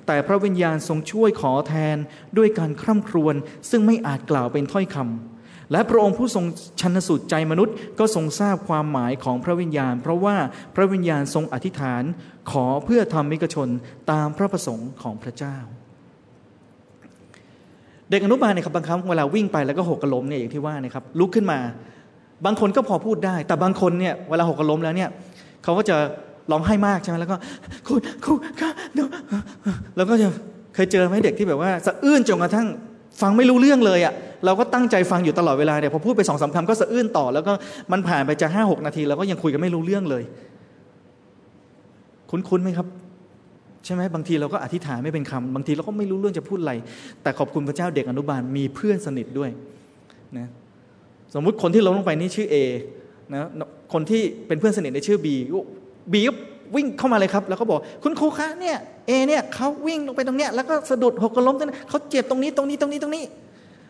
[SPEAKER 2] แต่พระวิญญาณทรงช่วยขอแทนด้วยการคร่ำครวญซึ่งไม่อาจกล่าวเป็นถ้อยคำ และพระองค์ผู้ทรงชันสุดใจมนุษย์ ก็ทรงทราบความหมายของพระวิญญาณ เพราะว่าพระวิญญาณทรงอธิษฐานขอเพื่อทำมิกชนตามพระประสงค์ของพระเจ้า เด็กอนุบาลเนี่ยครับบางครั้งเวลาวิ่งไปแล้วก็หกกระล้มเนี่ยอย่างที่ว่านะครับลุกขึ้นมา บางคนก็พอพูดได้ แต่บางคนเนี่ยเวลาหกกระล้มแล้วเนี่ยเขาก็จะร้องไห้มากใช่ไหมแล้วก็คุณคุณแล้วก็จะเคยเจอไหมเด็กที่แบบว่าสะอื้นจนกระทั่งฟังไม่รู้เรื่องเลยอะ่ะ เราก็ตั้งใจฟังอยู่ตลอดเวลาเนี่ยพอพูดไปสองสาคำก็สะอื้นต่อ แล้วก็มันผ่านไปจะห้าหกนาทีเราก็ยังคุยกันไม่รู้เรื่องเลย คุ้นๆไหมครับใช่ไหมบางทีเราก็อธิษฐานไม่เป็นคำบางทีเราก็ไม่รู้เรื่องจะพูดอะไร แต่ขอบคุณพระเจ้าเด็กอนุบาลมีเพื่อนสนิทด้วยนะสมมุติคนที่ลงลงไปนี่ชื่อเอนะคนที่เป็นเพื่อนสนิทในชื่อบีบีก็วิ่งเข้ามาเลยครับ แล้วก็บอกคุณครูคะเนี่ยเอเนี่ยเขาวิ่งลงไปตรงเนี้ยแล้วก็สะดุดหกกล้มตรงนี้เขาเจ็บตรงนี้ตรงนี้ตรงนี้ตรงนี้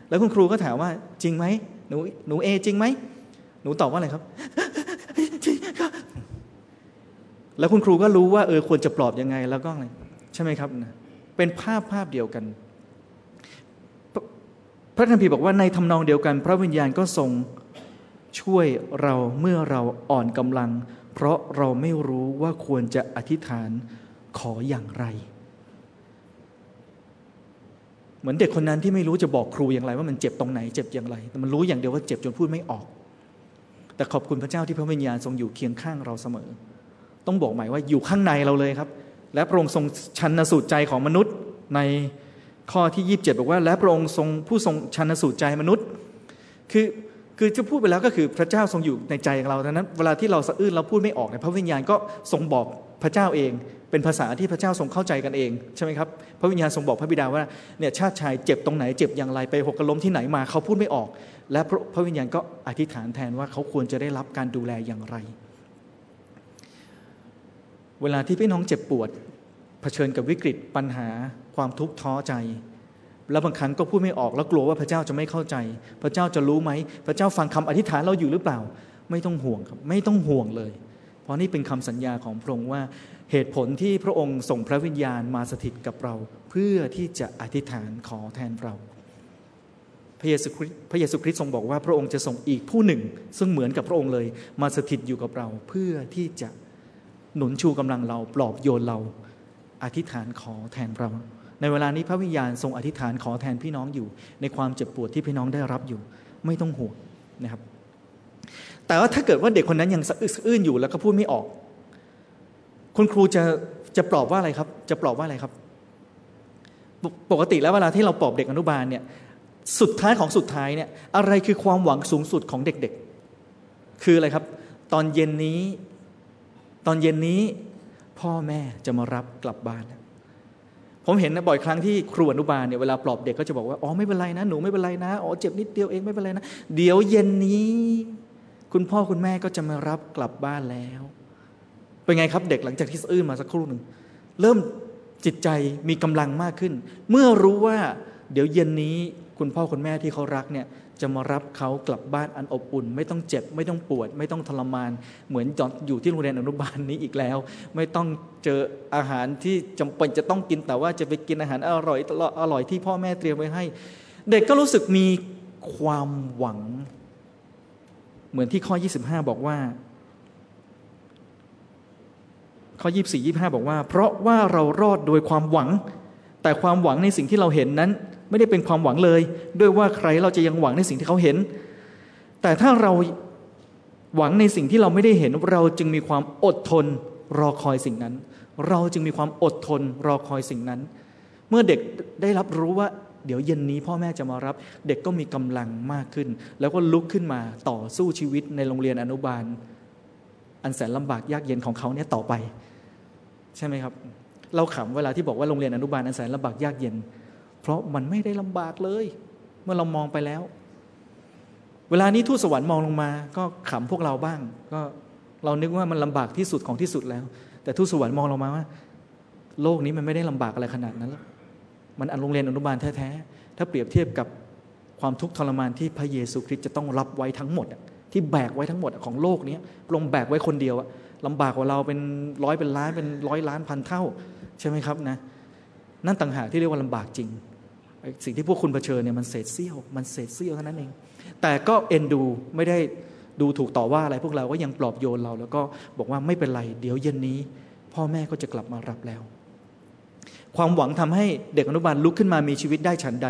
[SPEAKER 2] แล้วคุณครูก็ถามว่าจริงไหมหนูหนูเอจริงไหมหนูตอบว่าอะไรครับจริงครับ แล้วคุณครูก็รู้ว่าเออควรจะปลอบยังไงแล้วก็อะไรใช่ไหมครับเป็นภาพภาพเดียวกัน พระคัมภีร์บอกว่าในทำนองเดียวกัน พระวิญญาณก็ทรงช่วยเราเมื่อเราอ่อนกำลัง เพราะเราไม่รู้ว่าควรจะอธิษฐานขออย่างไร เหมือนเด็กคนนั้นที่ไม่รู้จะบอกครูอย่างไร ว่ามันเจ็บตรงไหนเจ็บอย่างไรแต่มันรู้อย่างเดียวว่าเจ็บจนพูดไม่ออก แต่ขอบคุณพระเจ้าที่พระวิญญาณทรงอยู่เคียงข้างเราเสมอ ต้องบอกหมายว่าอยู่ข้างในเราเลยครับ และพระองค์ทรงชันสูตรใจของมนุษย์ในข้อที่ยีิบเจ็ดบอกว่า และพระองค์ทรงผู้ทรงชันสูตรใจมนุษย์ คือคือจะพูดไปแล้วก็คือพระเจ้าทรงอยู่ในใจของเราดังนั้น เวลาที่เราสะอื้นเราพูดไม่ออกเนี่ยพระวิญญาณก็ทรงบอกพระเจ้าเอง เป็นภาษาที่พระเจ้าทรงเข้าใจกันเองใช่ไหมครับพระวิญญาณทรงบอกพระบิดาว่าเนี่ยชาติชายเจ็บตรงไหนเจ็บอย่างไรไปหกกระล้มที่ไหนมาเขาพูดไม่ออก และพระวิญญาณก็อธิษฐานแทนว่าเขาควรจะได้รับการดูแลอย่างไร เวลาที่พี่น้องเจ็บปวดเผชิญกับวิกฤตปัญหาความทุกข์ท้อใจแล้วบางครั้งก็พูดไม่ออกแล้วกลัวว่าพระเจ้าจะไม่เข้าใจ พระเจ้าจะรู้ไหม พระเจ้าฟังคำอธิษฐานเราอยู่หรือเปล่า ไม่ต้องห่วงครับ ไม่ต้องห่วงเลย เพราะนี่เป็นคำสัญญาของพระองค์ว่า เหตุผลที่พระองค์ส่งพระวิญญาณมาสถิตกับเรา เพื่อที่จะอธิษฐานขอแทนเรา พระเยซูคริสต์พระเยซูคริสต์ทรงบอกว่าพระองค์จะส่งอีกผู้หนึ่ง ซึ่งเหมือนกับพระองค์เลยมาสถิตอยู่กับเรา เพื่อที่จะหนุนชูกำลังเราปลอบโยนเราอธิษฐานขอแทนเรา ในเวลานี้พระวิญญาณทรงอธิษฐานขอแทนพี่น้องอยู่ ในความเจ็บปวดที่พี่น้องได้รับอยู่ ไม่ต้องห่วงนะครับ แต่ว่าถ้าเกิดว่าเด็กคนนั้นยังสะอึกสะอื้นอยู่แล้วก็พูดไม่ออก คุณครูจะจะปลอบว่าอะไรครับ จะปลอบว่าอะไรครับ ปกติแล้วเวลาที่เราปลอบเด็กอนุบาลเนี่ย สุดท้ายของสุดท้ายเนี่ย อะไรคือความหวังสูงสุดของเด็กๆ คืออะไรครับ ตอนเย็นนี้ ตอนเย็นนี้ พ่อแม่จะมารับกลับบ้าน ผมเห็นนะบ่อยครั้งที่ครูอนุบาลเนี่ยเวลาปลอบเด็กก็จะบอกว่า อ๋อไม่เป็นไรนะ หนูไม่เป็นไรนะ อ๋อเจ็บนิดเดียวเองไม่เป็นไรนะ เดี๋ยวเย็นนี้ คุณพ่อคุณแม่ก็จะมารับกลับบ้านแล้ว เป็นไงครับเด็กหลังจากที่สะอื้นมาสักครู่หนึ่งเริ่มจิตใจมีกำลังมากขึ้น เมื่อรู้ว่าเดี๋ยวเย็นนี้คุณพ่อคุณแม่ที่เขารักเนี่ยจะมารับเขากลับบ้านอันอบอุ่น ไม่ต้องเจ็บ ไม่ต้องปวด ไม่ต้องทรมาน เหมือนจอดอยู่ที่โรงเรียนอนุบาลนี้อีกแล้ว ไม่ต้องเจออาหารที่จำเป็นจะต้องกินแต่ว่าจะไปกินอาหารอร่อยอร่อยที่พ่อแม่เตรียมไว้ให้ เด็กก็รู้สึกมีความหวัง เหมือนที่ข้อ 25 บอกว่า ข้อ 24 25 บอกว่า เพราะว่าเรารอดโดยความหวัง แต่ความหวังในสิ่งที่เราเห็นนั้น ไม่ได้เป็นความหวังเลย ด้วยว่าใครเราจะยังหวังในสิ่งที่เขาเห็น แต่ถ้าเราหวังในสิ่งที่เราไม่ได้เห็น เราจึงมีความอดทนรอคอยสิ่งนั้น เราจึงมีความอดทนรอคอยสิ่งนั้น เมื่อเด็กได้รับรู้ว่าเดี๋ยวเย็นนี้พ่อแม่จะมารับ เด็กก็มีกำลังมากขึ้น แล้วก็ลุกขึ้นมาต่อสู้ชีวิตในโรงเรียนอนุบาล อันแสนลำบากยากเย็นของเขาเนี่ยต่อไป ใช่ไหมครับ เราขำเวลาที่บอกว่าโรงเรียนอนุบาลอันแสนลำบากยากเย็น เพราะมันไม่ได้ลำบากเลย เมื่อเรามองไปแล้ว เวลานี้ทูตสวรรค์มองลงมา ก็ขำพวกเราบ้าง ก็เรานึกว่ามันลำบากที่สุดของที่สุดแล้ว แต่ทูตสวรรค์มองลงมาว่า โลกนี้มันไม่ได้ลำบากอะไรขนาดนั้นแล้วมันอันโรงเรียนอนุบาลแท้ๆถ้าเปรียบเทียบกับความทุกข์ทรมานที่พระเยซูคริสต์จะต้องรับไว้ทั้งหมดที่แบกไว้ทั้งหมดของโลกนี้ลงแบกไว้คนเดียวอะ ลำบากกว่าเราเป็นร้อยเป็นล้านเป็นร้อยล้านพันเท่า ใช่ไหมครับนะนั่นต่างหากที่เรียกว่าลำบากจริง สิ่งที่พวกคุณเผชิญเนี่ยมันเศษเสี้ยว มันเศษเสี้ยวเท่านั้นเอง แต่ก็เอ็นดูไม่ได้ดูถูกต่อว่าอะไรพวกเราก็ยังปลอบโยนเรา แล้วก็บอกว่าไม่เป็นไร เดี๋ยวเย็นนี้ พ่อแม่ก็จะกลับมารับแล้ว ความหวังทำให้เด็กอนุบาลลุกขึ้นมามีชีวิตได้ฉันใด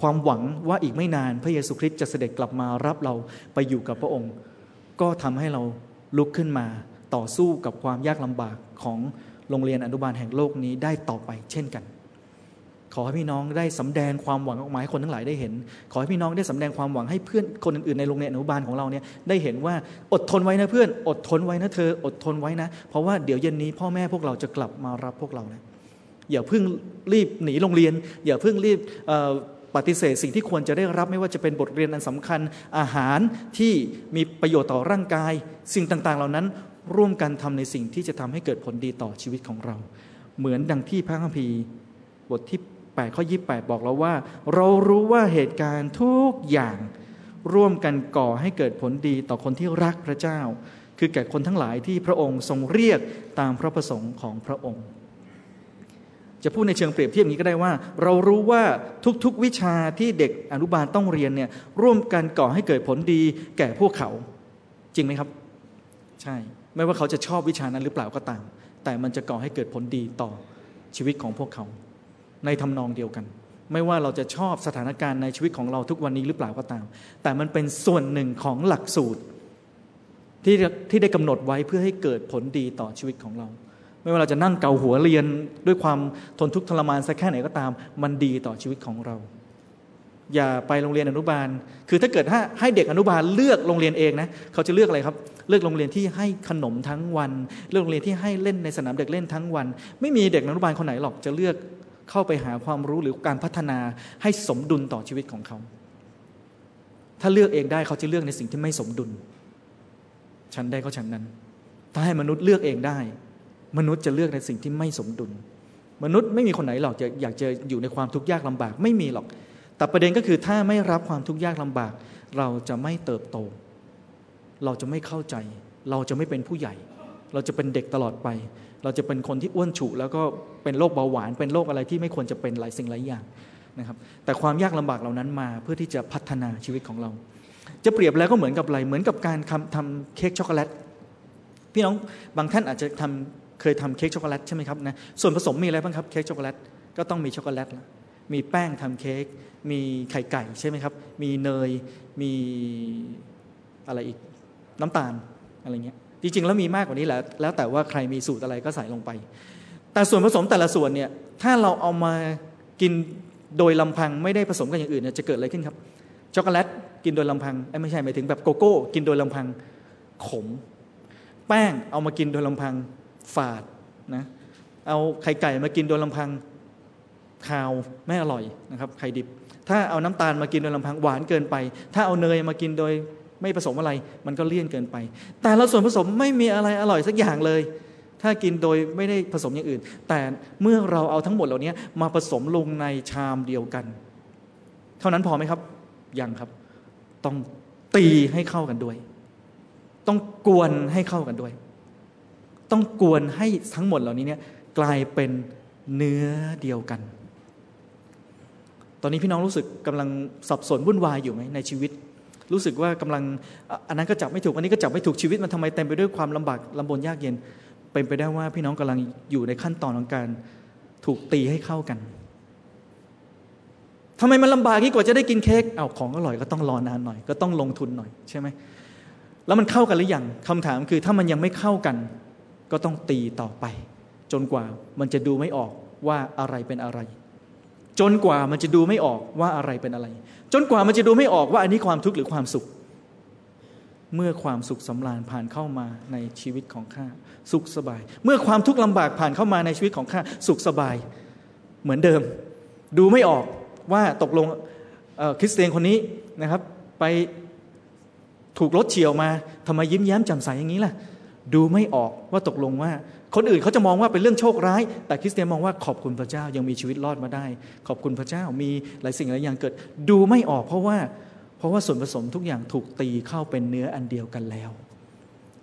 [SPEAKER 2] ความหวังว่าอีกไม่นานพระเยซูคริสต์จะเสด็จกลับมารับเราไปอยู่กับพระองค์ ก็ทำให้เราลุกขึ้นมา ต่อสู้กับความยากลำบากของโรงเรียนอนุบาลแห่งโลกนี้ได้ต่อไปเช่นกัน ขอให้พี่น้องได้สำแดงความหวังออกมาให้คนทั้งหลายได้เห็น ขอให้พี่น้องได้สำแดงความหวังให้เพื่อนคนอื่นๆในโรงเรียนอนุบาลของเราเนี่ยได้เห็นว่าอดทนไว้นะเพื่อน อดทนไว้นะเธอ อดทนไว้นะ เพราะว่าเดี๋ยวเย็นนี้พ่อแม่พวกเราจะกลับมารับพวกเรานะอย่าเพิ่งรีบหนีโรงเรียน อย่าเพิ่งรีบปฏิเสธสิ่งที่ควรจะได้รับไม่ว่าจะเป็นบทเรียนอันสำคัญอาหารที่มีประโยชน์ต่อร่างกาย สิ่งต่างๆ เหล่านั้น ร่วมกันทำในสิ่งที่จะทำให้เกิดผลดีต่อชีวิตของเรา เหมือนดังที่พระคัมภีร์บทที่8ข้อ28 บอกเราว่า เรารู้ว่าเหตุการณ์ทุกอย่างร่วมกันก่อให้เกิดผลดีต่อคนที่รักพระเจ้า คือแก่คนทั้งหลายที่พระองค์ทรงเรียกตามพระประสงค์ของพระองค์ จะพูดในเชิงเปรียบเทียบนี้ก็ได้ว่า เรารู้ว่าทุกๆวิชาที่เด็กอนุบาลต้องเรียนเนี่ยร่วมกันก่อให้เกิดผลดีแก่พวกเขา จริงไหมครับ ใช่ ไม่ว่าเขาจะชอบวิชานั้นหรือเปล่าก็ตาม แต่มันจะก่อให้เกิดผลดีต่อชีวิตของพวกเขา ในทำนองเดียวกัน ไม่ว่าเราจะชอบสถานการณ์ในชีวิตของเราทุกวันนี้หรือเปล่าก็ตาม แต่มันเป็นส่วนหนึ่งของหลักสูตรที่ที่ได้กำหนดไว้เพื่อให้เกิดผลดีต่อชีวิตของเรา ไม่ว่าเราจะนั่งเกาหัวเรียนด้วยความทนทุกข์ทรมานสักแค่ไหนก็ตาม มันดีต่อชีวิตของเรา อย่าไปโรงเรียนอนุบาล คือถ้าเกิดถ้าให้เด็กอนุบาลเลือกโรงเรียนเองนะเขาจะเลือกอะไรครับ เลือกโรงเรียนที่ให้ขนมทั้งวัน เลือกโรงเรียนที่ให้เล่นในสนามเด็กเล่นทั้งวัน ไม่มีเด็กอนุบาลคนไหนหรอกจะเลือกเข้าไปหาความรู้หรือการพัฒนาให้สมดุลต่อชีวิตของเขา ถ้าเลือกเองได้เขาจะเลือกในสิ่งที่ไม่สมดุล ฉันได้ก็ฉันนั้น ถ้าให้มนุษย์เลือกเองได้ มนุษย์จะเลือกในสิ่งที่ไม่สมดุล มนุษย์ไม่มีคนไหนหรอกจะอยากจะอยู่ในความทุกข์ยากลำบากไม่มีหรอก แต่ประเด็นก็คือถ้าไม่รับความทุกข์ยากลำบาก เราจะไม่เติบโต เราจะไม่เข้าใจ เราจะไม่เป็นผู้ใหญ่ เราจะเป็นเด็กตลอดไป เราจะเป็นคนที่อ้วนฉุแล้วก็เป็นโรคเบาหวาน เป็นโรคอะไรที่ไม่ควรจะเป็นหลายสิ่งหลายอย่างนะครับแต่ความยากลำบากเหล่านั้นมาเพื่อที่จะพัฒนาชีวิตของเรา จะเปรียบแล้วก็เหมือนกับอะไรเหมือนกับการทำเค้กช็อกโกแลตพี่น้องบางท่านอาจจะทำเคยทำเค้กช็อกโกแลตใช่ไหมครับนะส่วนผสมมีอะไรบ้างครับเค้กช็อกโกแลตก็ต้องมีช็อกโกแลตละ มีแป้งทำเค้กมีไข่ไก่ใช่ไหมครับ มีเนยมีอะไรอีกน้ำตาลอะไรเงี้ยจริงๆแล้วมีมากกว่านี้แหละแล้วแต่ว่าใครมีสูตรอะไรก็ใส่ลงไป แต่ส่วนผสมแต่ละส่วนเนี่ยถ้าเราเอามากินโดยลำพังไม่ได้ผสมกันอย่างอื่นเนี่ยจะเกิดอะไรขึ้นครับช็อกโกแลตกินโดยลำพังไม่ใช่หมายถึงแบบโกโก้ กินโดยลำพังขม แป้งเอามากินโดยลำพังฝาดนะเอาไข่ไก่มากินโดยลำพัง คาวไม่อร่อยนะครับไข่ดิบ ถ้าเอาน้ำตาลมากินโดยลำพังหวานเกินไป ถ้าเอาเนยมากินโดยไม่ผสมอะไร มันก็เลี่ยนเกินไป แต่ละส่วนผสมไม่มีอะไรอร่อยสักอย่างเลย ถ้ากินโดยไม่ได้ผสมอย่างอื่น แต่เมื่อเราเอาทั้งหมดเหล่านี้มาผสมลงในชามเดียวกัน เท่านั้นพอไหมครับ ยังครับ ต้องตีให้เข้ากันด้วย ต้องกวนให้เข้ากันด้วย ต้องกวนให้ทั้งหมดเหล่านี้เนี่ยกลายเป็นเนื้อเดียวกัน ตอนนี้พี่น้องรู้สึกกำลังสับสนวุ่นวายอยู่ไหมในชีวิต รู้สึกว่ากำลังอันนั้นก็จับไม่ถูกอันนี้ก็จับไม่ถูกชีวิตมันทำไมเต็มไปด้วยความลำบากลำบนยากเย็น เป็นไปได้ว่าพี่น้องกำลังอยู่ในขั้นตอนของการถูกตีให้เข้ากันทำไมมันลำบากที่กว่าจะได้กินเค้กเอาของอร่อยก็ต้องรอนานหน่อย ก็ต้องลงทุนหน่อยใช่ไหมแล้วมันเข้ากันหรือยังคำถามคือถ้ามันยังไม่เข้ากัน ก็ต้องตีต่อไป จนกว่ามันจะดูไม่ออกว่าอะไรเป็นอะไร จนกว่ามันจะดูไม่ออกว่าอะไรเป็นอะไร จนกว่ามันจะดูไม่ออกว่าอันนี้ความทุกข์หรือความสุข เมื่อความสุขสำราญผ่านเข้ามาในชีวิตของข้าสุขสบาย เมื่อความทุกข์ลำบากผ่านเข้ามาในชีวิตของข้าสุขสบาย เหมือนเดิม ดูไม่ออกว่าตกลงคริสเตียนคนนี้นะครับ ไปถูกรถเฉียวมาทำไมยิ้มแย้มแจ่มใสอย่างนี้ล่ะ ดูไม่ออกว่าตกลงว่า คนอื่นเขาจะมองว่าเป็นเรื่องโชคร้าย แต่คริสเตียนมองว่าขอบคุณพระเจ้ายังมีชีวิตรอดมาได้ ขอบคุณพระเจ้ามีหลายสิ่งหลายอย่างเกิด ดูไม่ออกเพราะว่าเพราะว่าส่วนผสมทุกอย่างถูกตีเข้าเป็นเนื้ออันเดียวกันแล้ว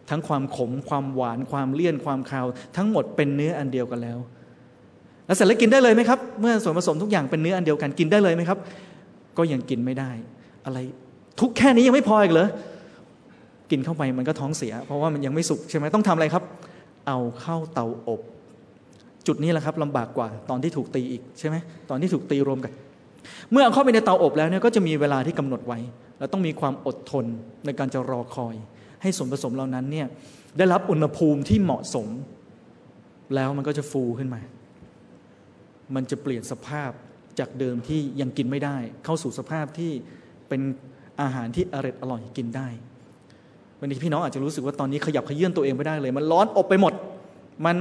[SPEAKER 2] ทั้งความขมความหวานความเลี่ยนความคาว ทั้งหมดเป็นเนื้ออันเดียวกันแล้ว แล้วเสร็จแล้วกินได้เลยไหมครับ เมื่อส่วนผสมทุกอย่างเป็นเนื้ออันเดียวกันกินได้เลยไหมครับ ก็ยังกินไม่ได้ อะไรทุกแค่นี้ยังไม่พออีกเหรอกินเข้าไปมันก็ท้องเสีย เพราะว่ามันยังไม่สุกใช่ไหมต้องทำอะไรครับ เอาเข้าเตาอบ จุดนี้แหละครับลำบากกว่าตอนที่ถูกตีอีกใช่ไหมตอนที่ถูกตีรวมกัน เมื่อเอาเข้าไปในเตาอบแล้วเนี่ยก็จะมีเวลาที่กำหนดไว้ เราต้องมีความอดทนในการจะรอคอย ให้ส่วนผสมเหล่านั้นเนี่ยได้รับอุณหภูมิที่เหมาะสม แล้วมันก็จะฟูขึ้นมา มันจะเปลี่ยนสภาพจากเดิมที่ยังกินไม่ได้ เข้าสู่สภาพที่เป็นอาหารที่อร่อยอร่อยกินได้ วันนี้พี่น้องอาจจะรู้สึกว่าตอนนี้ขยับขยื่นตัวเองไม่ได้เลย มันร้อนอบไปหมด มัน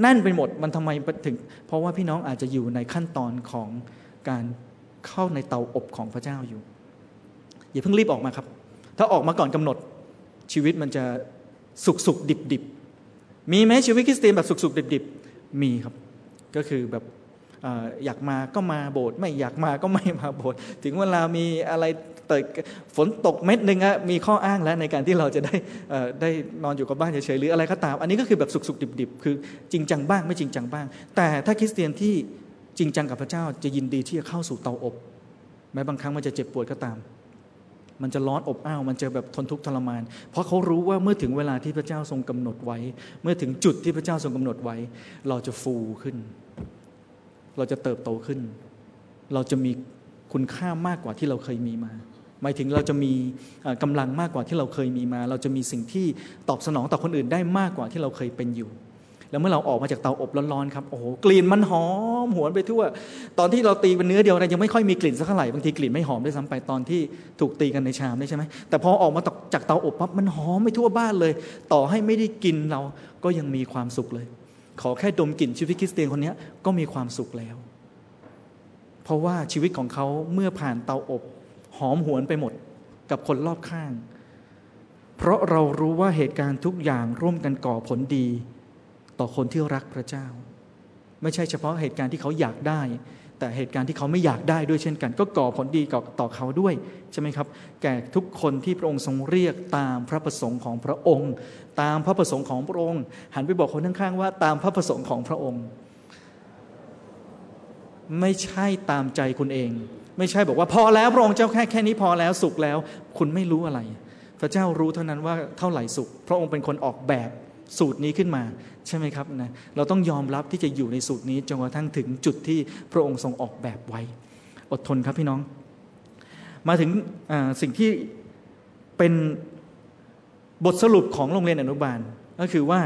[SPEAKER 2] แน่นไปหมด มันทำไมถึง เพราะว่าพี่น้องอาจจะอยู่ในขั้นตอนของการเข้าในเตาอบของพระเจ้าอยู่ อย่าเพิ่งรีบออกมาครับ ถ้าออกมาก่อนกำหนดชีวิตมันจะสุกสุกดิบดิบมีไหมชีวิตคริสเตียนแบบสุกสุกดิบดิบมีครับ ก็คือแบบ อยากมาก็มาโบสถ์ไม่อยากมาก็ไม่มาโบสถ์ถึงเวลามีอะไรเติฝนตกเม็ดหนึ่งมีข้ออ้างแล้วในการที่เราจะได้ได้นอนอยู่กับบ้านเฉยๆหรืออะไรก็ตาม อันนี้ก็คือแบบสุกๆดิบๆ คือจริงจังบ้างไม่จริงจังบ้าง แต่ถ้าคริสเตียนที่จริงจังกับพระเจ้าจะยินดีที่จะเข้าสู่เตาอบ แม้บางครั้งมันจะเจ็บปวดก็ตาม มันจะร้อนอบอ้าวมันจะแบบทนทุกข์ทรมาน เพราะเขารู้ว่าเมื่อถึงเวลาที่พระเจ้าทรงกำหนดไว้ เมื่อถึงจุดที่พระเจ้าทรงกำหนดไว้ เราจะฟูขึ้น เราจะเติบโตขึ้น เราจะมีคุณค่ามากกว่าที่เราเคยมีมา หมายถึงเราจะมีกำลังมากกว่าที่เราเคยมีมา เราจะมีสิ่งที่ตอบสนองต่อคนอื่นได้มากกว่าที่เราเคยเป็นอยู่ แล้วเมื่อเราออกมาจากเตาอบร้อนๆครับโอ้โหกลิ่นมันหอมหวนไปทั่ว ตอนที่เราตีเป็นเนื้อเดียวเรยังไม่ค่อยมีกลิ่นสักเท่าไหร่บางทีกลิ่นไม่หอมด้วยซ้ำไปตอนที่ถูกตีกันในชามได้ใช่ไหมแต่พอออกมาจากเตาอบปั๊บมันหอมไปทั่วบ้านเลย ต่อให้ไม่ได้กินเราก็ยังมีความสุขเลย ขอแค่ดมกลิ่นชีวิตคริสเตียนคนนี้ก็มีความสุขแล้ว เพราะว่าชีวิตของเขาเมื่อผ่านเตาอบ หอมหวนไปหมดกับคนรอบข้าง เพราะเรารู้ว่าเหตุการณ์ทุกอย่างร่วมกันก่อผลดี ต่อคนที่รักพระเจ้า ไม่ใช่เฉพาะเหตุการณ์ที่เขาอยากได้ แต่เหตุการณ์ที่เขาไม่อยากได้ด้วยเช่นกัน ก็ก่อผลดีกับต่อเขาด้วยใช่ไหมครับ แก่ทุกคนที่พระองค์ทรงเรียกตามพระประสงค์ของพระองค์ ตามพระประสงค์ของพระองค์ หันไปบอกคนข้างๆว่าตามพระประสงค์ของพระองค์ ไม่ใช่ตามใจคุณเอง ไม่ใช่บอกว่าพอแล้วพระองค์เจ้าแค่แค่นี้พอแล้วสุขแล้ว คุณไม่รู้อะไร พระเจ้ารู้เท่านั้นว่าเท่าไหร่สุข พระองค์เป็นคนออกแบบ สูตรนี้ขึ้นมา ใช่ไหมครับนะเราต้องยอมรับที่จะอยู่ในสูตรนี้จนกระทั่งถึงจุดที่พระองค์ทรงออกแบบไว้ อดทนครับพี่น้อง มาถึงสิ่งที่เป็นบทสรุปของโรงเรียนอนุบาล ก็คือว่า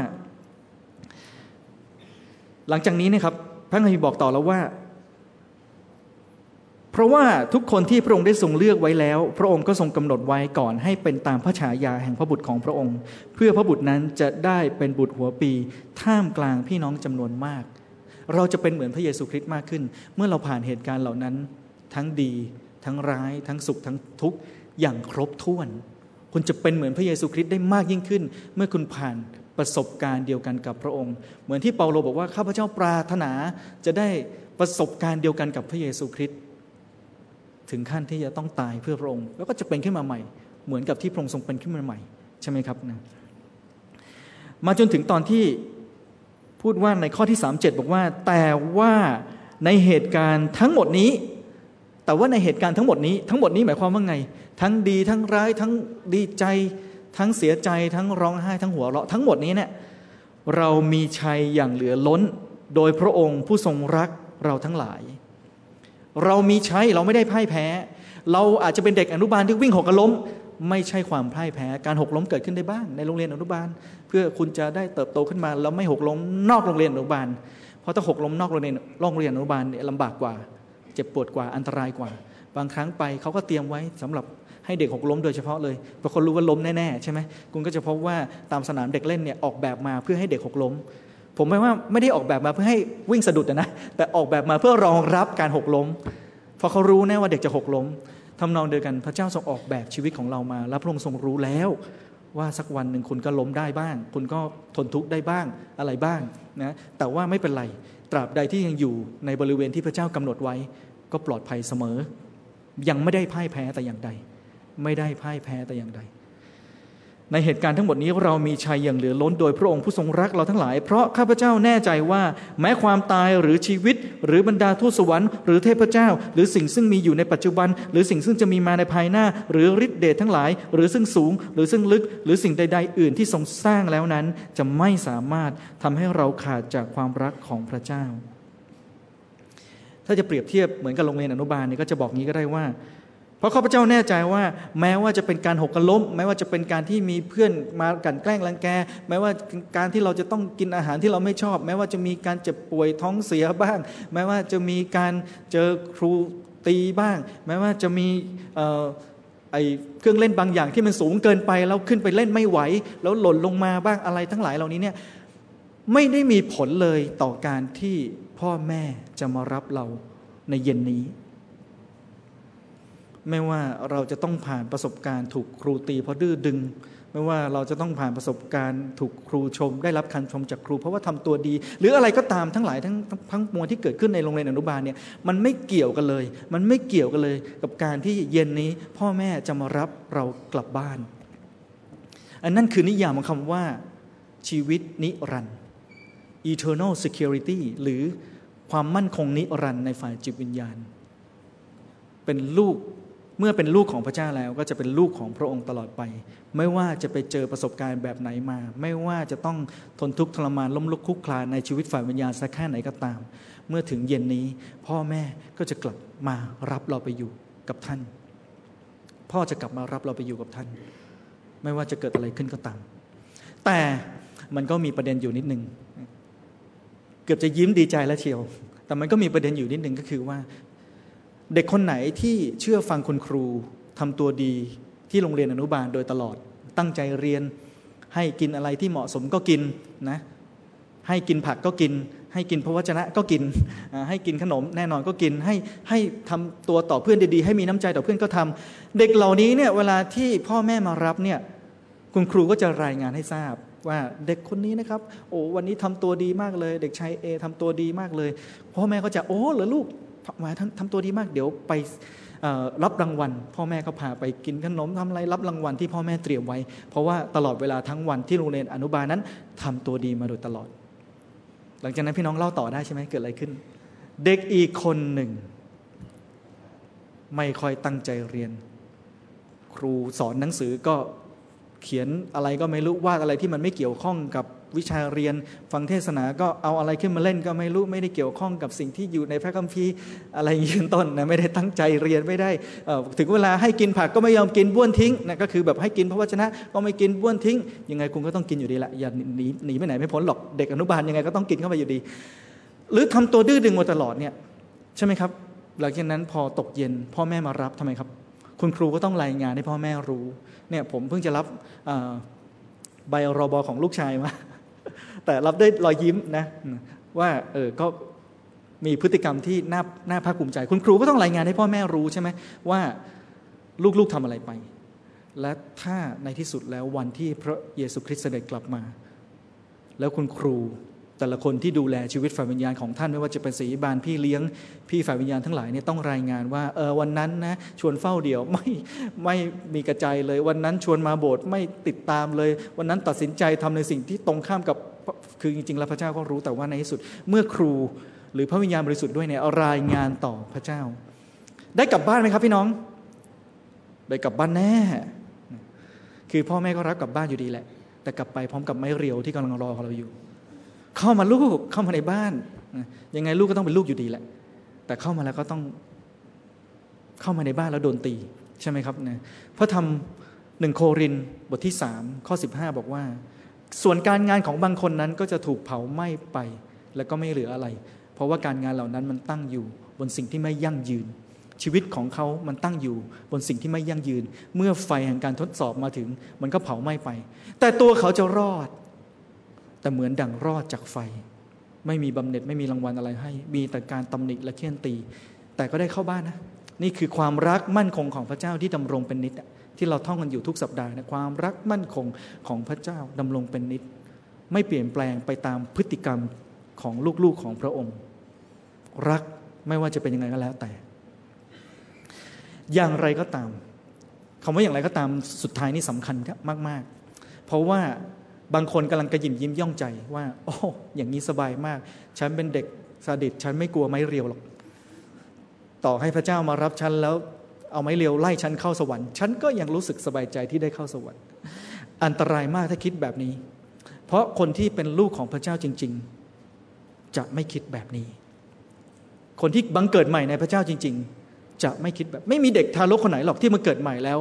[SPEAKER 2] หลังจากนี้นะครับพระคัมภีร์บอกต่อแล้วว่า เพราะว่าทุกคนที่พระองค์ได้ทรงเลือกไว้แล้ว พระองค์ก็ทรงกำหนดไว้ก่อนให้เป็นตามพระฉายาแห่งพระบุตรของพระองค์ เพื่อพระบุตรนั้นจะได้เป็นบุตรหัวปี ท่ามกลางพี่น้องจำนวนมาก เราจะเป็นเหมือนพระเยซูคริสต์มากขึ้น เมื่อเราผ่านเหตุการณ์เหล่านั้น ทั้งดี ทั้งร้าย ทั้งสุขทั้งทุกข์อย่างครบถ้วน คุณจะเป็นเหมือนพระเยซูคริสต์ได้มากยิ่งขึ้น เมื่อคุณผ่านประสบการณ์เดียวกันกับพระองค์ เหมือนที่เปาโลบอกว่าข้าพเจ้าปรารถนาจะได้ประสบการณ์เดียวกันกับพระเยซูคริสต์ ถึงขั้นที่จะต้องตายเพื่อพระองค์ แล้วก็จะเป็นขึ้นมาใหม่ เหมือนกับที่พระองค์ทรงเป็นขึ้นมาใหม่ ใช่ไหมครับนะมาจนถึงตอนที่พูดว่าในข้อที่สามเจ็ดบอกว่า แต่ว่าในเหตุการณ์ทั้งหมดนี้ แต่ว่าในเหตุการณ์ทั้งหมดนี้ ทั้งหมดนี้หมายความว่าไง ทั้งดีทั้งร้ายทั้งดีใจ ทั้งเสียใจ ทั้งร้องไห้ทั้งหัวเราะทั้งหมดนี้เนี่ยเรามีชัยอย่างเหลือล้น โดยพระองค์ผู้ทรงรักเราทั้งหลาย เรามีใช้เราไม่ได้พ่ายแพ้ เราอาจจะเป็นเด็กอนุบาลที่วิ่งหกล้ม ไม่ใช่ความพ่ายแพ้ การหกล้มเกิดขึ้นได้บ้างในโรงเรียนอนุบาล เพื่อคุณจะได้เติบโตขึ้นมา แล้วไม่หกล้มนอกโรงเรียนอนุบาล เพราะถ้าหกล้มนอกโรงเรียนโรงเรียนอนุบาลเนี่ยลำบากกว่า เจ็บปวดกว่าอันตรายกว่า บางครั้งไปเขาก็เตรียมไว้สำหรับให้เด็กหกล้มโดยเฉพาะเลยเพราะคนรู้ว่าล้มแน่ๆใช่ไหมคุณก็จะพบว่าตามสนามเด็กเล่นเนี่ยออกแบบมาเพื่อให้เด็กหกล้ม ผมไม่ว่าไม่ได้ออกแบบมาเพื่อให้วิ่งสะดุดนะแต่ออกแบบมาเพื่อรองรับการหกล้ม เพราะเขารู้แน่ว่าเด็กจะหกล้มทำนองเดียวกันพระเจ้าทรงออกแบบชีวิตของเรามา และพระองค์ทรงรู้แล้ว ว่าสักวันหนึ่งคุณก็ล้มได้บ้าง คุณก็ทนทุกข์ได้บ้างอะไรบ้างนะแต่ว่าไม่เป็นไรตราบใดที่ยังอยู่ในบริเวณที่พระเจ้ากำหนดไว้ ก็ปลอดภัยเสมอ ยังไม่ได้พ่ายแพ้แต่อย่างใด ไม่ได้พ่ายแพ้แต่อย่างใด ในเหตุการณ์ทั้งหมดนี้เรามีชัยอย่างเหลือล้นโดยพระองค์ผู้ทรงรักเราทั้งหลาย เพราะข้าพเจ้าแน่ใจว่า แม้ความตายหรือชีวิต หรือบรรดาทูตสวรรค์หรือเทพเจ้า หรือสิ่งซึ่งมีอยู่ในปัจจุบัน หรือสิ่งซึ่งจะมีมาในภายหน้า หรือฤทธิเดชทั้งหลาย หรือซึ่งสูง หรือซึ่งลึก หรือสิ่งใด ๆ อื่นที่ทรงสร้างแล้วนั้น จะไม่สามารถทำให้เราขาดจากความรักของพระเจ้า ถ้าจะเปรียบเทียบเหมือนกับโรงเรียนอนุบาลนี่ก็จะบอกงี้ก็ได้ว่า ราะข้าพเจ้าแน่ใจว่า แม้ว่าจะเป็นการหกกระล้ม แม้ว่าจะเป็นการที่มีเพื่อนมากันแกล้งรังแก แม้ว่าการที่เราจะต้องกินอาหารที่เราไม่ชอบ แม้ว่าจะมีการเจ็บป่วยท้องเสียบ้าง แม้ว่าจะมีการเจอครูตีบ้าง แม้ว่าจะมีไอเครื่องเล่นบางอย่างที่มันสูงเกินไปแล้วขึ้นไปเล่นไม่ไหว แล้วหล่นลงมาบ้างอะไรทั้งหลายเหล่านี้เนี่ยไม่ได้มีผลเลยต่อการที่พ่อแม่จะมารับเราในเย็นนี้ ไม่ว่าเราจะต้องผ่านประสบการณ์ถูกครูตีเพราะดื้อดึง ไม่ว่าเราจะต้องผ่านประสบการณ์ถูกครูชม ได้รับคำชมจากครู เพราะว่าทำตัวดี หรืออะไรก็ตามทั้งหลายทั้งทั้งมวลที่เกิดขึ้นในโรงเรียนอนุบาลเนี่ยมันไม่เกี่ยวกันเลย มันไม่เกี่ยวกันเลย กับการที่เย็นนี้พ่อแม่จะมารับเรากลับบ้าน อันนั้นคือนิยามของคำว่าชีวิตนิรันดร์ eternal security หรือความมั่นคงนิรันดร์ในฝ่ายจิตวิญญาณ เป็นลูก เมื่อเป็นลูกของพระเจ้าแล้วก็จะเป็นลูกของพระองค์ตลอดไป ไม่ว่าจะไปเจอประสบการณ์แบบไหนมา ไม่ว่าจะต้องทนทุกข์ทรมานล้มลุกคุกคลานในชีวิตฝ่ายวิญญาณสักแค่ไหนก็ตาม เมื่อถึงเย็นนี้ พ่อแม่ก็จะกลับมารับเราไปอยู่กับท่าน พ่อจะกลับมารับเราไปอยู่กับท่าน ไม่ว่าจะเกิดอะไรขึ้นก็ตาม แต่มันก็มีประเด็นอยู่นิดนึงเกือบจะยิ้มดีใจแล้วเชียว แต่มันก็มีประเด็นอยู่นิดนึงก็คือว่า เด็กคนไหนที่เชื่อฟังคุณครูทำตัวดีที่โรงเรียนอนุบาลโดยตลอด ตั้งใจเรียนให้กินอะไรที่เหมาะสมก็กินนะให้กินผักก็กิน ให้กินพระวจนะก็กิน ให้กินขนมแน่นอนก็กิน ให้ให้ทำตัวต่อเพื่อนดีๆ ให้มีน้ำใจต่อเพื่อนก็ทำเด็กเหล่านี้เนี่ยเวลาที่พ่อแม่มารับเนี่ยคุณครูก็จะรายงานให้ทราบว่าเด็กคนนี้นะครับ โอ้วันนี้ทำตัวดีมากเลย เด็กชายเอทำตัวดีมากเลยพ่อแม่ก็จะโอ้เหรอลูก มาทำตัวดีมากเดี๋ยวไปรับรางวัล พ่อแม่ก็พาไปกินขนมทำอะไรรับรางวัลที่พ่อแม่เตรียมไว้ เพราะว่าตลอดเวลาทั้งวันที่โรงเรียนอนุบาลนั้นทำตัวดีมาโดยตลอด หลังจากนั้นพี่น้องเล่าต่อได้ใช่ไหมเกิดอะไรขึ้น เด็กอีกคนหนึ่ง ไม่ค่อยตั้งใจเรียน ครูสอนหนังสือก็เขียนอะไรก็ไม่รู้วาดอะไรที่มันไม่เกี่ยวข้องกับ วิชาเรียนฟังเทศนาก็เอาอะไรขึ้นมาเล่นก็ไม่รู้ไม่ได้เกี่ยวข้องกับสิ่งที่อยู่ในพระคัมภีร์อะไรอย่างนี้ต้นนะไม่ได้ตั้งใจเรียนไม่ได้ถึงเวลาให้กินผักก็ไม่ยอมกินบ้วนทิ้งนะก็คือแบบให้กินพระวจนะก็ไม่กินบ้วนทิ้ง ยังไงคุณก็ต้องกินอยู่ดีแหละอย่าหนีหนีไปไหนไม่พ้นหรอกเด็กอนุบาลยังไงก็ต้องกินเข้าไปอยู่ดี หรือทำตัวดื้อดึงมาตลอดเนี่ยใช่ไหมครับหลังจากนั้นพอตกเย็นพ่อแม่มารับทำไมครับ คุณครูก็ต้องรายงานให้พ่อแม่รู้เนี่ยผมเพิ่งจะรับใบรอบอของลูกชายมา แต่รับได้รอยยิ้มนะว่าเออก็มีพฤติกรรมที่น่าน่าภาคภูมิใจ คุณครูก็ต้องรายงานให้พ่อแม่รู้ใช่ไหมว่าลูกๆทำอะไรไป และถ้าในที่สุดแล้ววันที่พระเยซูคริสต์เสด็จกลับมา แล้วคุณครูแต่ละคนที่ดูแลชีวิตฝ่ายวิญญาณของท่านไม่ว่าจะเป็นศีบาลพี่เลี้ยงพี่ฝ่ายวิญญาณทั้งหลายเนี่ยต้องรายงานว่าเออวันนั้นนะชวนเฝ้าเดี่ยวไม่ไม่มีกระจายเลย วันนั้นชวนมาโบสถ์ไม่ติดตามเลย วันนั้นตัดสินใจทำในสิ่งที่ตรงข้ามกับ คือจริงๆแล้วพระเจ้าก็รู้แต่ว่าในที่สุด เมื่อครูหรือพระวิญญาณบริสุทธิ์ด้วยเนี่ยรายงานต่อพระเจ้า ได้กลับบ้านไหมครับพี่น้อง ได้กลับบ้านแน่ คือพ่อแม่ก็รับกลับบ้านอยู่ดีแหละ แต่กลับไปพร้อมกับไม้เรียวที่กำลังรอเราอยู่ เข้ามาลูกเข้ามาในบ้านยังไงลูกก็ต้องเป็นลูกอยู่ดีแหละ แต่เข้ามาแล้วก็ต้องเข้ามาในบ้านแล้วโดนตีใช่ไหมครับเนี่ยพระธรรมหนึ่งโครินบทที่สามข้อสิบห้าบอกว่า ส่วนการงานของบางคนนั้นก็จะถูกเผาไหม้ไป แล้วก็ไม่เหลืออะไร เพราะว่าการงานเหล่านั้นมันตั้งอยู่บนสิ่งที่ไม่ยั่งยืน ชีวิตของเขามันตั้งอยู่บนสิ่งที่ไม่ยั่งยืน เมื่อไฟแห่งการทดสอบมาถึง มันก็เผาไหม้ไป แต่ตัวเขาจะรอด แต่เหมือนดั่งรอดจากไฟ ไม่มีบำเหน็จไม่มีรางวัลอะไรให้ มีแต่การตำหนิและเคี่ยนตี แต่ก็ได้เข้าบ้านนะ นี่คือความรักมั่นคงของพระเจ้าที่ดำรงเป็นนิจ ที่เราท่องกันอยู่ทุกสัปดาห์นะความรักมั่นคงของพระเจ้าดำรงเป็นนิจไม่เปลี่ยนแปลงไปตามพฤติกรรมของลูกๆของพระองค์ รักไม่ว่าจะเป็นยังไงก็แล้วแต่ อย่างไรก็ตามคำว่าอย่างไรก็ตามสุดท้ายนี่สำคัญมาก ๆ เพราะว่าบางคนกำลังกระยิมยิ้มย่องใจว่า โอ้อย่างนี้สบายมาก ฉันเป็นเด็กสาดิตฉันไม่กลัวไม้เรียวหรอก ต่อให้พระเจ้ามารับฉันแล้ว เอาไม้เรียวไล่ฉันเข้าสวรรค์ ฉันก็ยังรู้สึกสบายใจที่ได้เข้าสวรรค์ อันตรายมากถ้าคิดแบบนี้ เพราะคนที่เป็นลูกของพระเจ้าจริง ๆ จะไม่คิดแบบนี้ คนที่บังเกิดใหม่ในพระเจ้าจริง ๆ จะไม่คิดแบบ ไม่มีเด็กทารกคนไหนหรอกที่มาเกิดใหม่แล้ว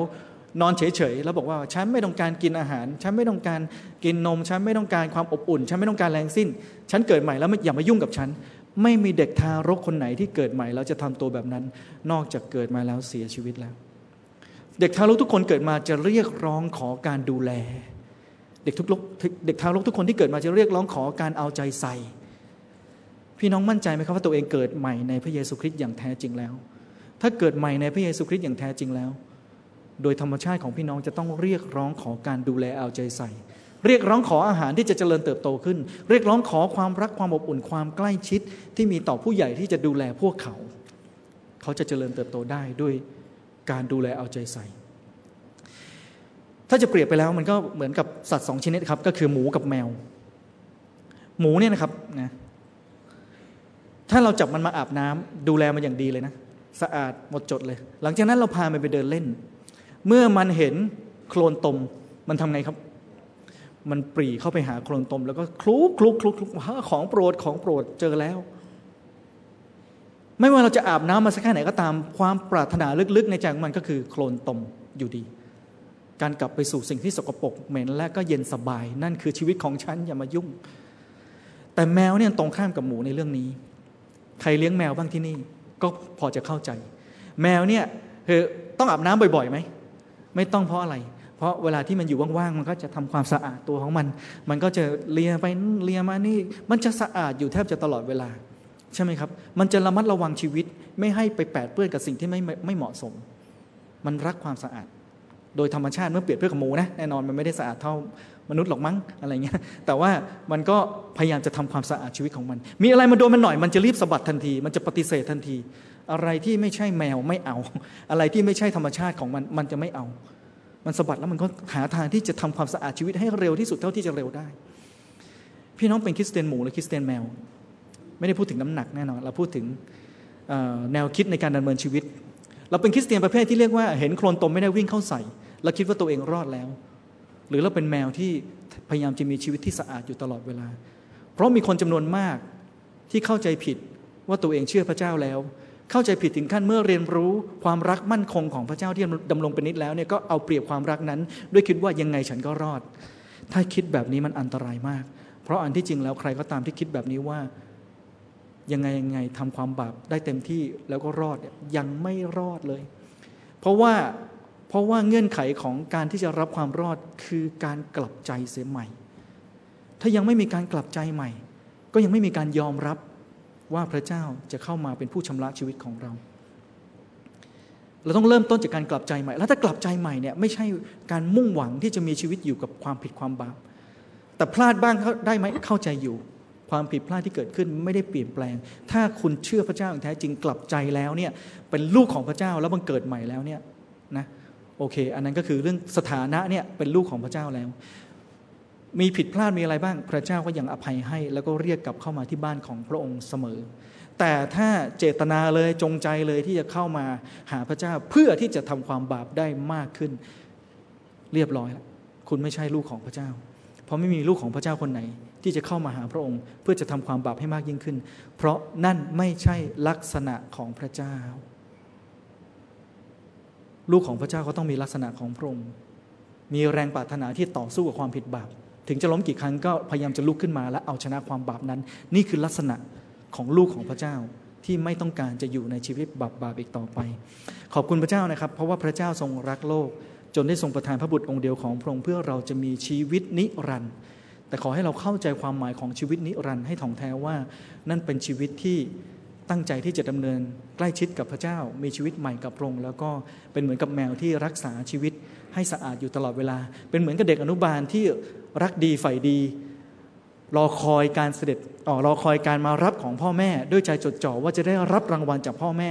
[SPEAKER 2] นอนเฉยๆแล้วบอกว่าฉันไม่ต้องการกินอาหาร ฉันไม่ต้องการกินนม ฉันไม่ต้องการความอบอุ่น ฉันไม่ต้องการแรงสิ้น ฉันเกิดใหม่แล้วอย่ามายุ่งกับฉัน ไม่มีเด็กทารกคนไหนที่เกิดใหม่แล้วจะทำตัวแบบนั้น นอกจากเกิดมาแล้วเสียชีวิตแล้ว เด็กทารกทุกคนเกิดมาจะเรียกร้องขอการดูแล เด็กทุกเด็กทารกทุกคนที่เกิดมาจะเรียกร้องขอการเอาใจใส่ พี่น้องมั่นใจไหมครับว่าตัวเองเกิดใหม่ในพระเยซูคริสต์อย่างแท้จริงแล้ว ถ้าเกิดใหม่ในพระเยซูคริสต์อย่างแท้จริงแล้ว โดยธรรมชาติของพี่น้องจะต้องเรียกร้องขอการดูแลเอาใจใส่ เรียกร้องขออาหารที่จะเจริญเติบโตขึ้น เรียกร้องขอความรักความอบอุ่นความใกล้ชิดที่มีต่อผู้ใหญ่ที่จะดูแลพวกเขา เขาจะเจริญเติบโตได้ด้วยการดูแลเอาใจใส่ ถ้าจะเปรียบไปแล้วมันก็เหมือนกับสัตว์สองชนิดครับ ก็คือหมูกับแมว หมูเนี่ยนะครับนะถ้าเราจับมันมาอาบน้ำดูแลมันอย่างดีเลยนะสะอาดหมดจดเลย หลังจากนั้นเราพามันไปเดินเล่น เมื่อมันเห็นโคลนตมมันทำไงครับ มันปรีเข้าไปหาโคลนตม แล้วก็คลุกคลุกคลุกคลุกของโปรดของโปรดเจอแล้ว ไม่ว่าเราจะอาบน้ำมาสักแค่ไหนก็ตามความปรารถนาลึกๆ ในใจของมันก็คือโคลนตมอยู่ดี การกลับไปสู่สิ่งที่สกปรกเหม็นและก็เย็นสบาย นั่นคือชีวิตของฉันอย่ามายุ่ง แต่แมวเนี่ยตรงข้ามกับหมูในเรื่องนี้ ใครเลี้ยงแมวบ้างที่นี่ ก็พอจะเข้าใจ แมวเนี่ยคือต้องอาบน้ำบ่อยๆไหมไม่ต้องเพราะอะไร เพราะเวลาที่มันอยู่ว่างๆ มันก็จะทำความสะอาดตัวของมัน มันก็จะเลียไปเลียมานี่ มันจะสะอาดอยู่แทบจะตลอดเวลา ใช่ไหมครับ มันจะระมัดระวังชีวิต ไม่ให้ไปแปดเปื้อนกับสิ่งที่ไม่ไม่เหมาะสม มันรักความสะอาด โดยธรรมชาติเมื่อเปรียบเทียบกับหมูนะแน่นอนมันไม่ได้สะอาดเท่ามนุษย์หรอกมั้งอะไรเงี้ย แต่ว่ามันก็พยายามจะทำความสะอาดชีวิตของมัน มีอะไรมาโดนมันหน่อย มันจะรีบสะบัดทันที มันจะปฏิเสธทันที อะไรที่ไม่ใช่แมวไม่เอา อะไรที่ไม่ใช่ธรรมชาติของมัน มันจะไม่เอา มันสะบัดแล้วมันก็หาทางที่จะทำความสะอาดชีวิตให้เร็วที่สุดเท่าที่จะเร็วได้ พี่น้องเป็นคริสเตียนหมูหรือคริสเตียนแมว ไม่ได้พูดถึงน้ำหนักแน่นอน เราพูดถึงแนวคิดในการดำเนินชีวิต เราเป็นคริสเตียนประเภทที่เรียกว่าเห็นโคลนตมไม่ได้วิ่งเข้าใส่แล้วคิดว่าตัวเองรอดแล้ว หรือเราเป็นแมวที่พยายามจะมีชีวิตที่สะอาดอยู่ตลอดเวลา เพราะมีคนจำนวนมากที่เข้าใจผิดว่าตัวเองเชื่อพระเจ้าแล้ว เข้าใจผิดถึงขั้นเมื่อเรียนรู้ความรักมั่นคงของพระเจ้าที่ดำรงเป็นนิดแล้วเนี่ยก็เอาเปรียบความรักนั้น ด้วยคิดว่ายังไงฉันก็รอด ถ้าคิดแบบนี้มันอันตรายมาก เพราะอันที่จริงแล้วใครก็ตามที่คิดแบบนี้ว่ายังไงยังไงทำความบาปได้เต็มที่แล้วก็รอดยังไม่รอดเลย เพราะว่าเพราะว่าเงื่อนไขของการที่จะรับความรอดคือการกลับใจเสียใหม่ ถ้ายังไม่มีการกลับใจใหม่ ก็ยังไม่มีการยอมรับ ว่าพระเจ้าจะเข้ามาเป็นผู้ชำระชีวิตของเรา เราต้องเริ่มต้นจากการกลับใจใหม่ แล้วถ้ากลับใจใหม่เนี่ยไม่ใช่การมุ่งหวังที่จะมีชีวิตอยู่กับความผิดความบาป แต่พลาดบ้างได้ไหมเข้าใจอยู่ ความผิดพลาดที่เกิดขึ้นไม่ได้เปลี่ยนแปลง ถ้าคุณเชื่อพระเจ้าอย่างแท้จริงกลับใจแล้วเนี่ยเป็นลูกของพระเจ้าแล้วบังเกิดใหม่แล้วเนี่ยนะโอเค อันนั้นก็คือเรื่องสถานะเนี่ยเป็นลูกของพระเจ้าแล้ว มีผิดพลาดมีอะไรบ้าง พระเจ้าก็ยังอภัยให้ แล้วก็เรียกกลับเข้ามาที่บ้านของพระองค์เสมอ แต่ถ้าเจตนาเลยจงใจเลยที่จะเข้ามาหาพระเจ้าเพื่อที่จะทำความบาปได้มากขึ้น เรียบร้อยแล้วคุณไม่ใช่ลูกของพระเจ้า เพราะไม่มีลูกของพระเจ้าคนไหน ที่จะเข้ามาหาพระองค์ เพื่อจะทำความบาปให้มากยิ่งขึ้น เพราะนั่นไม่ใช่ลักษณะของพระเจ้า ลูกของพระเจ้าเขาต้องมีลักษณะของพระองค์มีแรงปรารถนาที่ต่อสู้กับความผิดบาป ถึงจะล้มกี่ครั้งก็พยายามจะลุกขึ้นมาและเอาชนะความบาปนั้น นี่คือลักษณะของลูกของพระเจ้าที่ไม่ต้องการจะอยู่ในชีวิตบาปบาปอีกต่อไป ขอบคุณพระเจ้านะครับ เพราะว่าพระเจ้าทรงรักโลก จนได้ทรงประทานพระบุตรองค์เดียวของพระองค์เพื่อเราจะมีชีวิตนิรันดร์แต่ขอให้เราเข้าใจความหมายของชีวิตนิรันดร์ให้ถ่องแท้ว่า นั่นเป็นชีวิตที่ตั้งใจที่จะดำเนินใกล้ชิดกับพระเจ้า มีชีวิตใหม่กับพระองค์แล้วก็เป็นเหมือนกับแมวที่รักษาชีวิต ให้สะอาดอยู่ตลอดเวลา เป็นเหมือนกับเด็กอนุบาลที่รักดีใฝ่ดี รอคอยการเสด็จอ๋อรอคอยการมารับของพ่อแม่ ด้วยใจจดจ่อว่าจะได้รับรางวัลจากพ่อแม่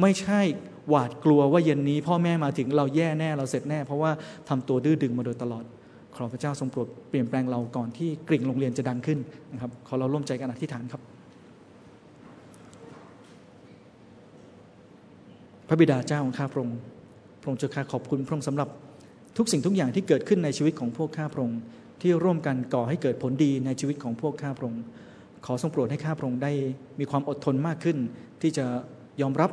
[SPEAKER 2] ไม่ใช่หวาดกลัวว่าเย็นนี้ พ่อแม่มาถึงเราแย่แน่เราเสร็จแน่ เพราะว่าทำตัวดื้อดึงมาโดยตลอด ขอพระเจ้าทรงโปรดเปลี่ยนแปลงเราก่อนที่กริ่งโรงเรียนจะดังขึ้นนะครับขอเราร่วมใจกันอธิษฐานครับ พระบิดาเจ้าของข้าพระองค์พระองค์จะข้าขอบคุณพระองค์สำหรับ ทุกสิ่งทุกอย่างที่เกิดขึ้นในชีวิตของพวกข้าพระองค์ที่ร่วมกันก่อให้เกิดผลดีในชีวิตของพวกข้าพระองค์ขอทรงโปรดให้ข้าพระองค์ได้มีความอดทนมากขึ้น ที่จะยอมรับ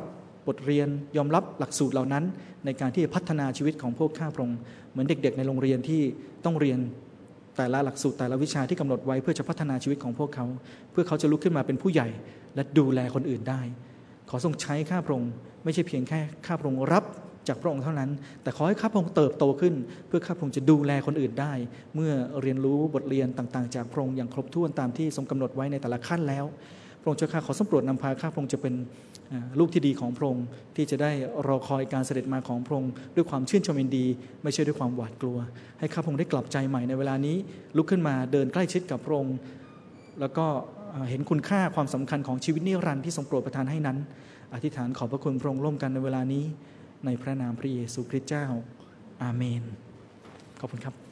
[SPEAKER 2] บทเรียนยอมรับหลักสูตรเหล่านั้น ในการที่จะพัฒนาชีวิตของพวกข้าพระองค์เหมือนเด็ก ๆ ในโรงเรียนที่ต้องเรียนแต่ละหลักสูตรแต่ละวิชาที่กำหนดไว้เพื่อจะพัฒนาชีวิตของพวกเขา เพื่อเขาจะลุกขึ้นมาเป็นผู้ใหญ่ และดูแลคนอื่นได้ ขอทรงใช้ข้าพระองค์ไม่ใช่เพียงแค่ข้าพระองค์รับ จากพระองค์เท่านั้น แต่ขอให้ข้าพระองค์เติบโตขึ้น เพื่อข้าพระองค์จะดูแลคนอื่นได้ เมื่อเรียนรู้บทเรียนต่างๆ จากพระองค์อย่างครบถ้วนตามที่ทรงกำหนดไว้ในแต่ละขั้นแล้ว พระองค์เจ้าข้าขอสมโปรดนำพาข้าพระองค์จะเป็นลูกที่ดีของพระองค์ที่จะได้รอคอยการเสด็จมาของพระองค์ด้วยความชื่นชมยินดี ไม่ใช่ด้วยความหวาดกลัว ให้ข้าพระองค์ได้กลับใจใหม่ในเวลานี้ ลุกขึ้นมาเดินใกล้ชิดกับพระองค์แล้วก็เห็นคุณค่าความสำคัญของชีวิตนิรันดร์ที่ทรงโปรดประทานให้นั้น อธิษฐานขอบพระคุณพระองค์ร่วมกันในเวลานี้ ในพระนามพระเยซูคริสต์เจ้า อาเมน ขอบคุณครับ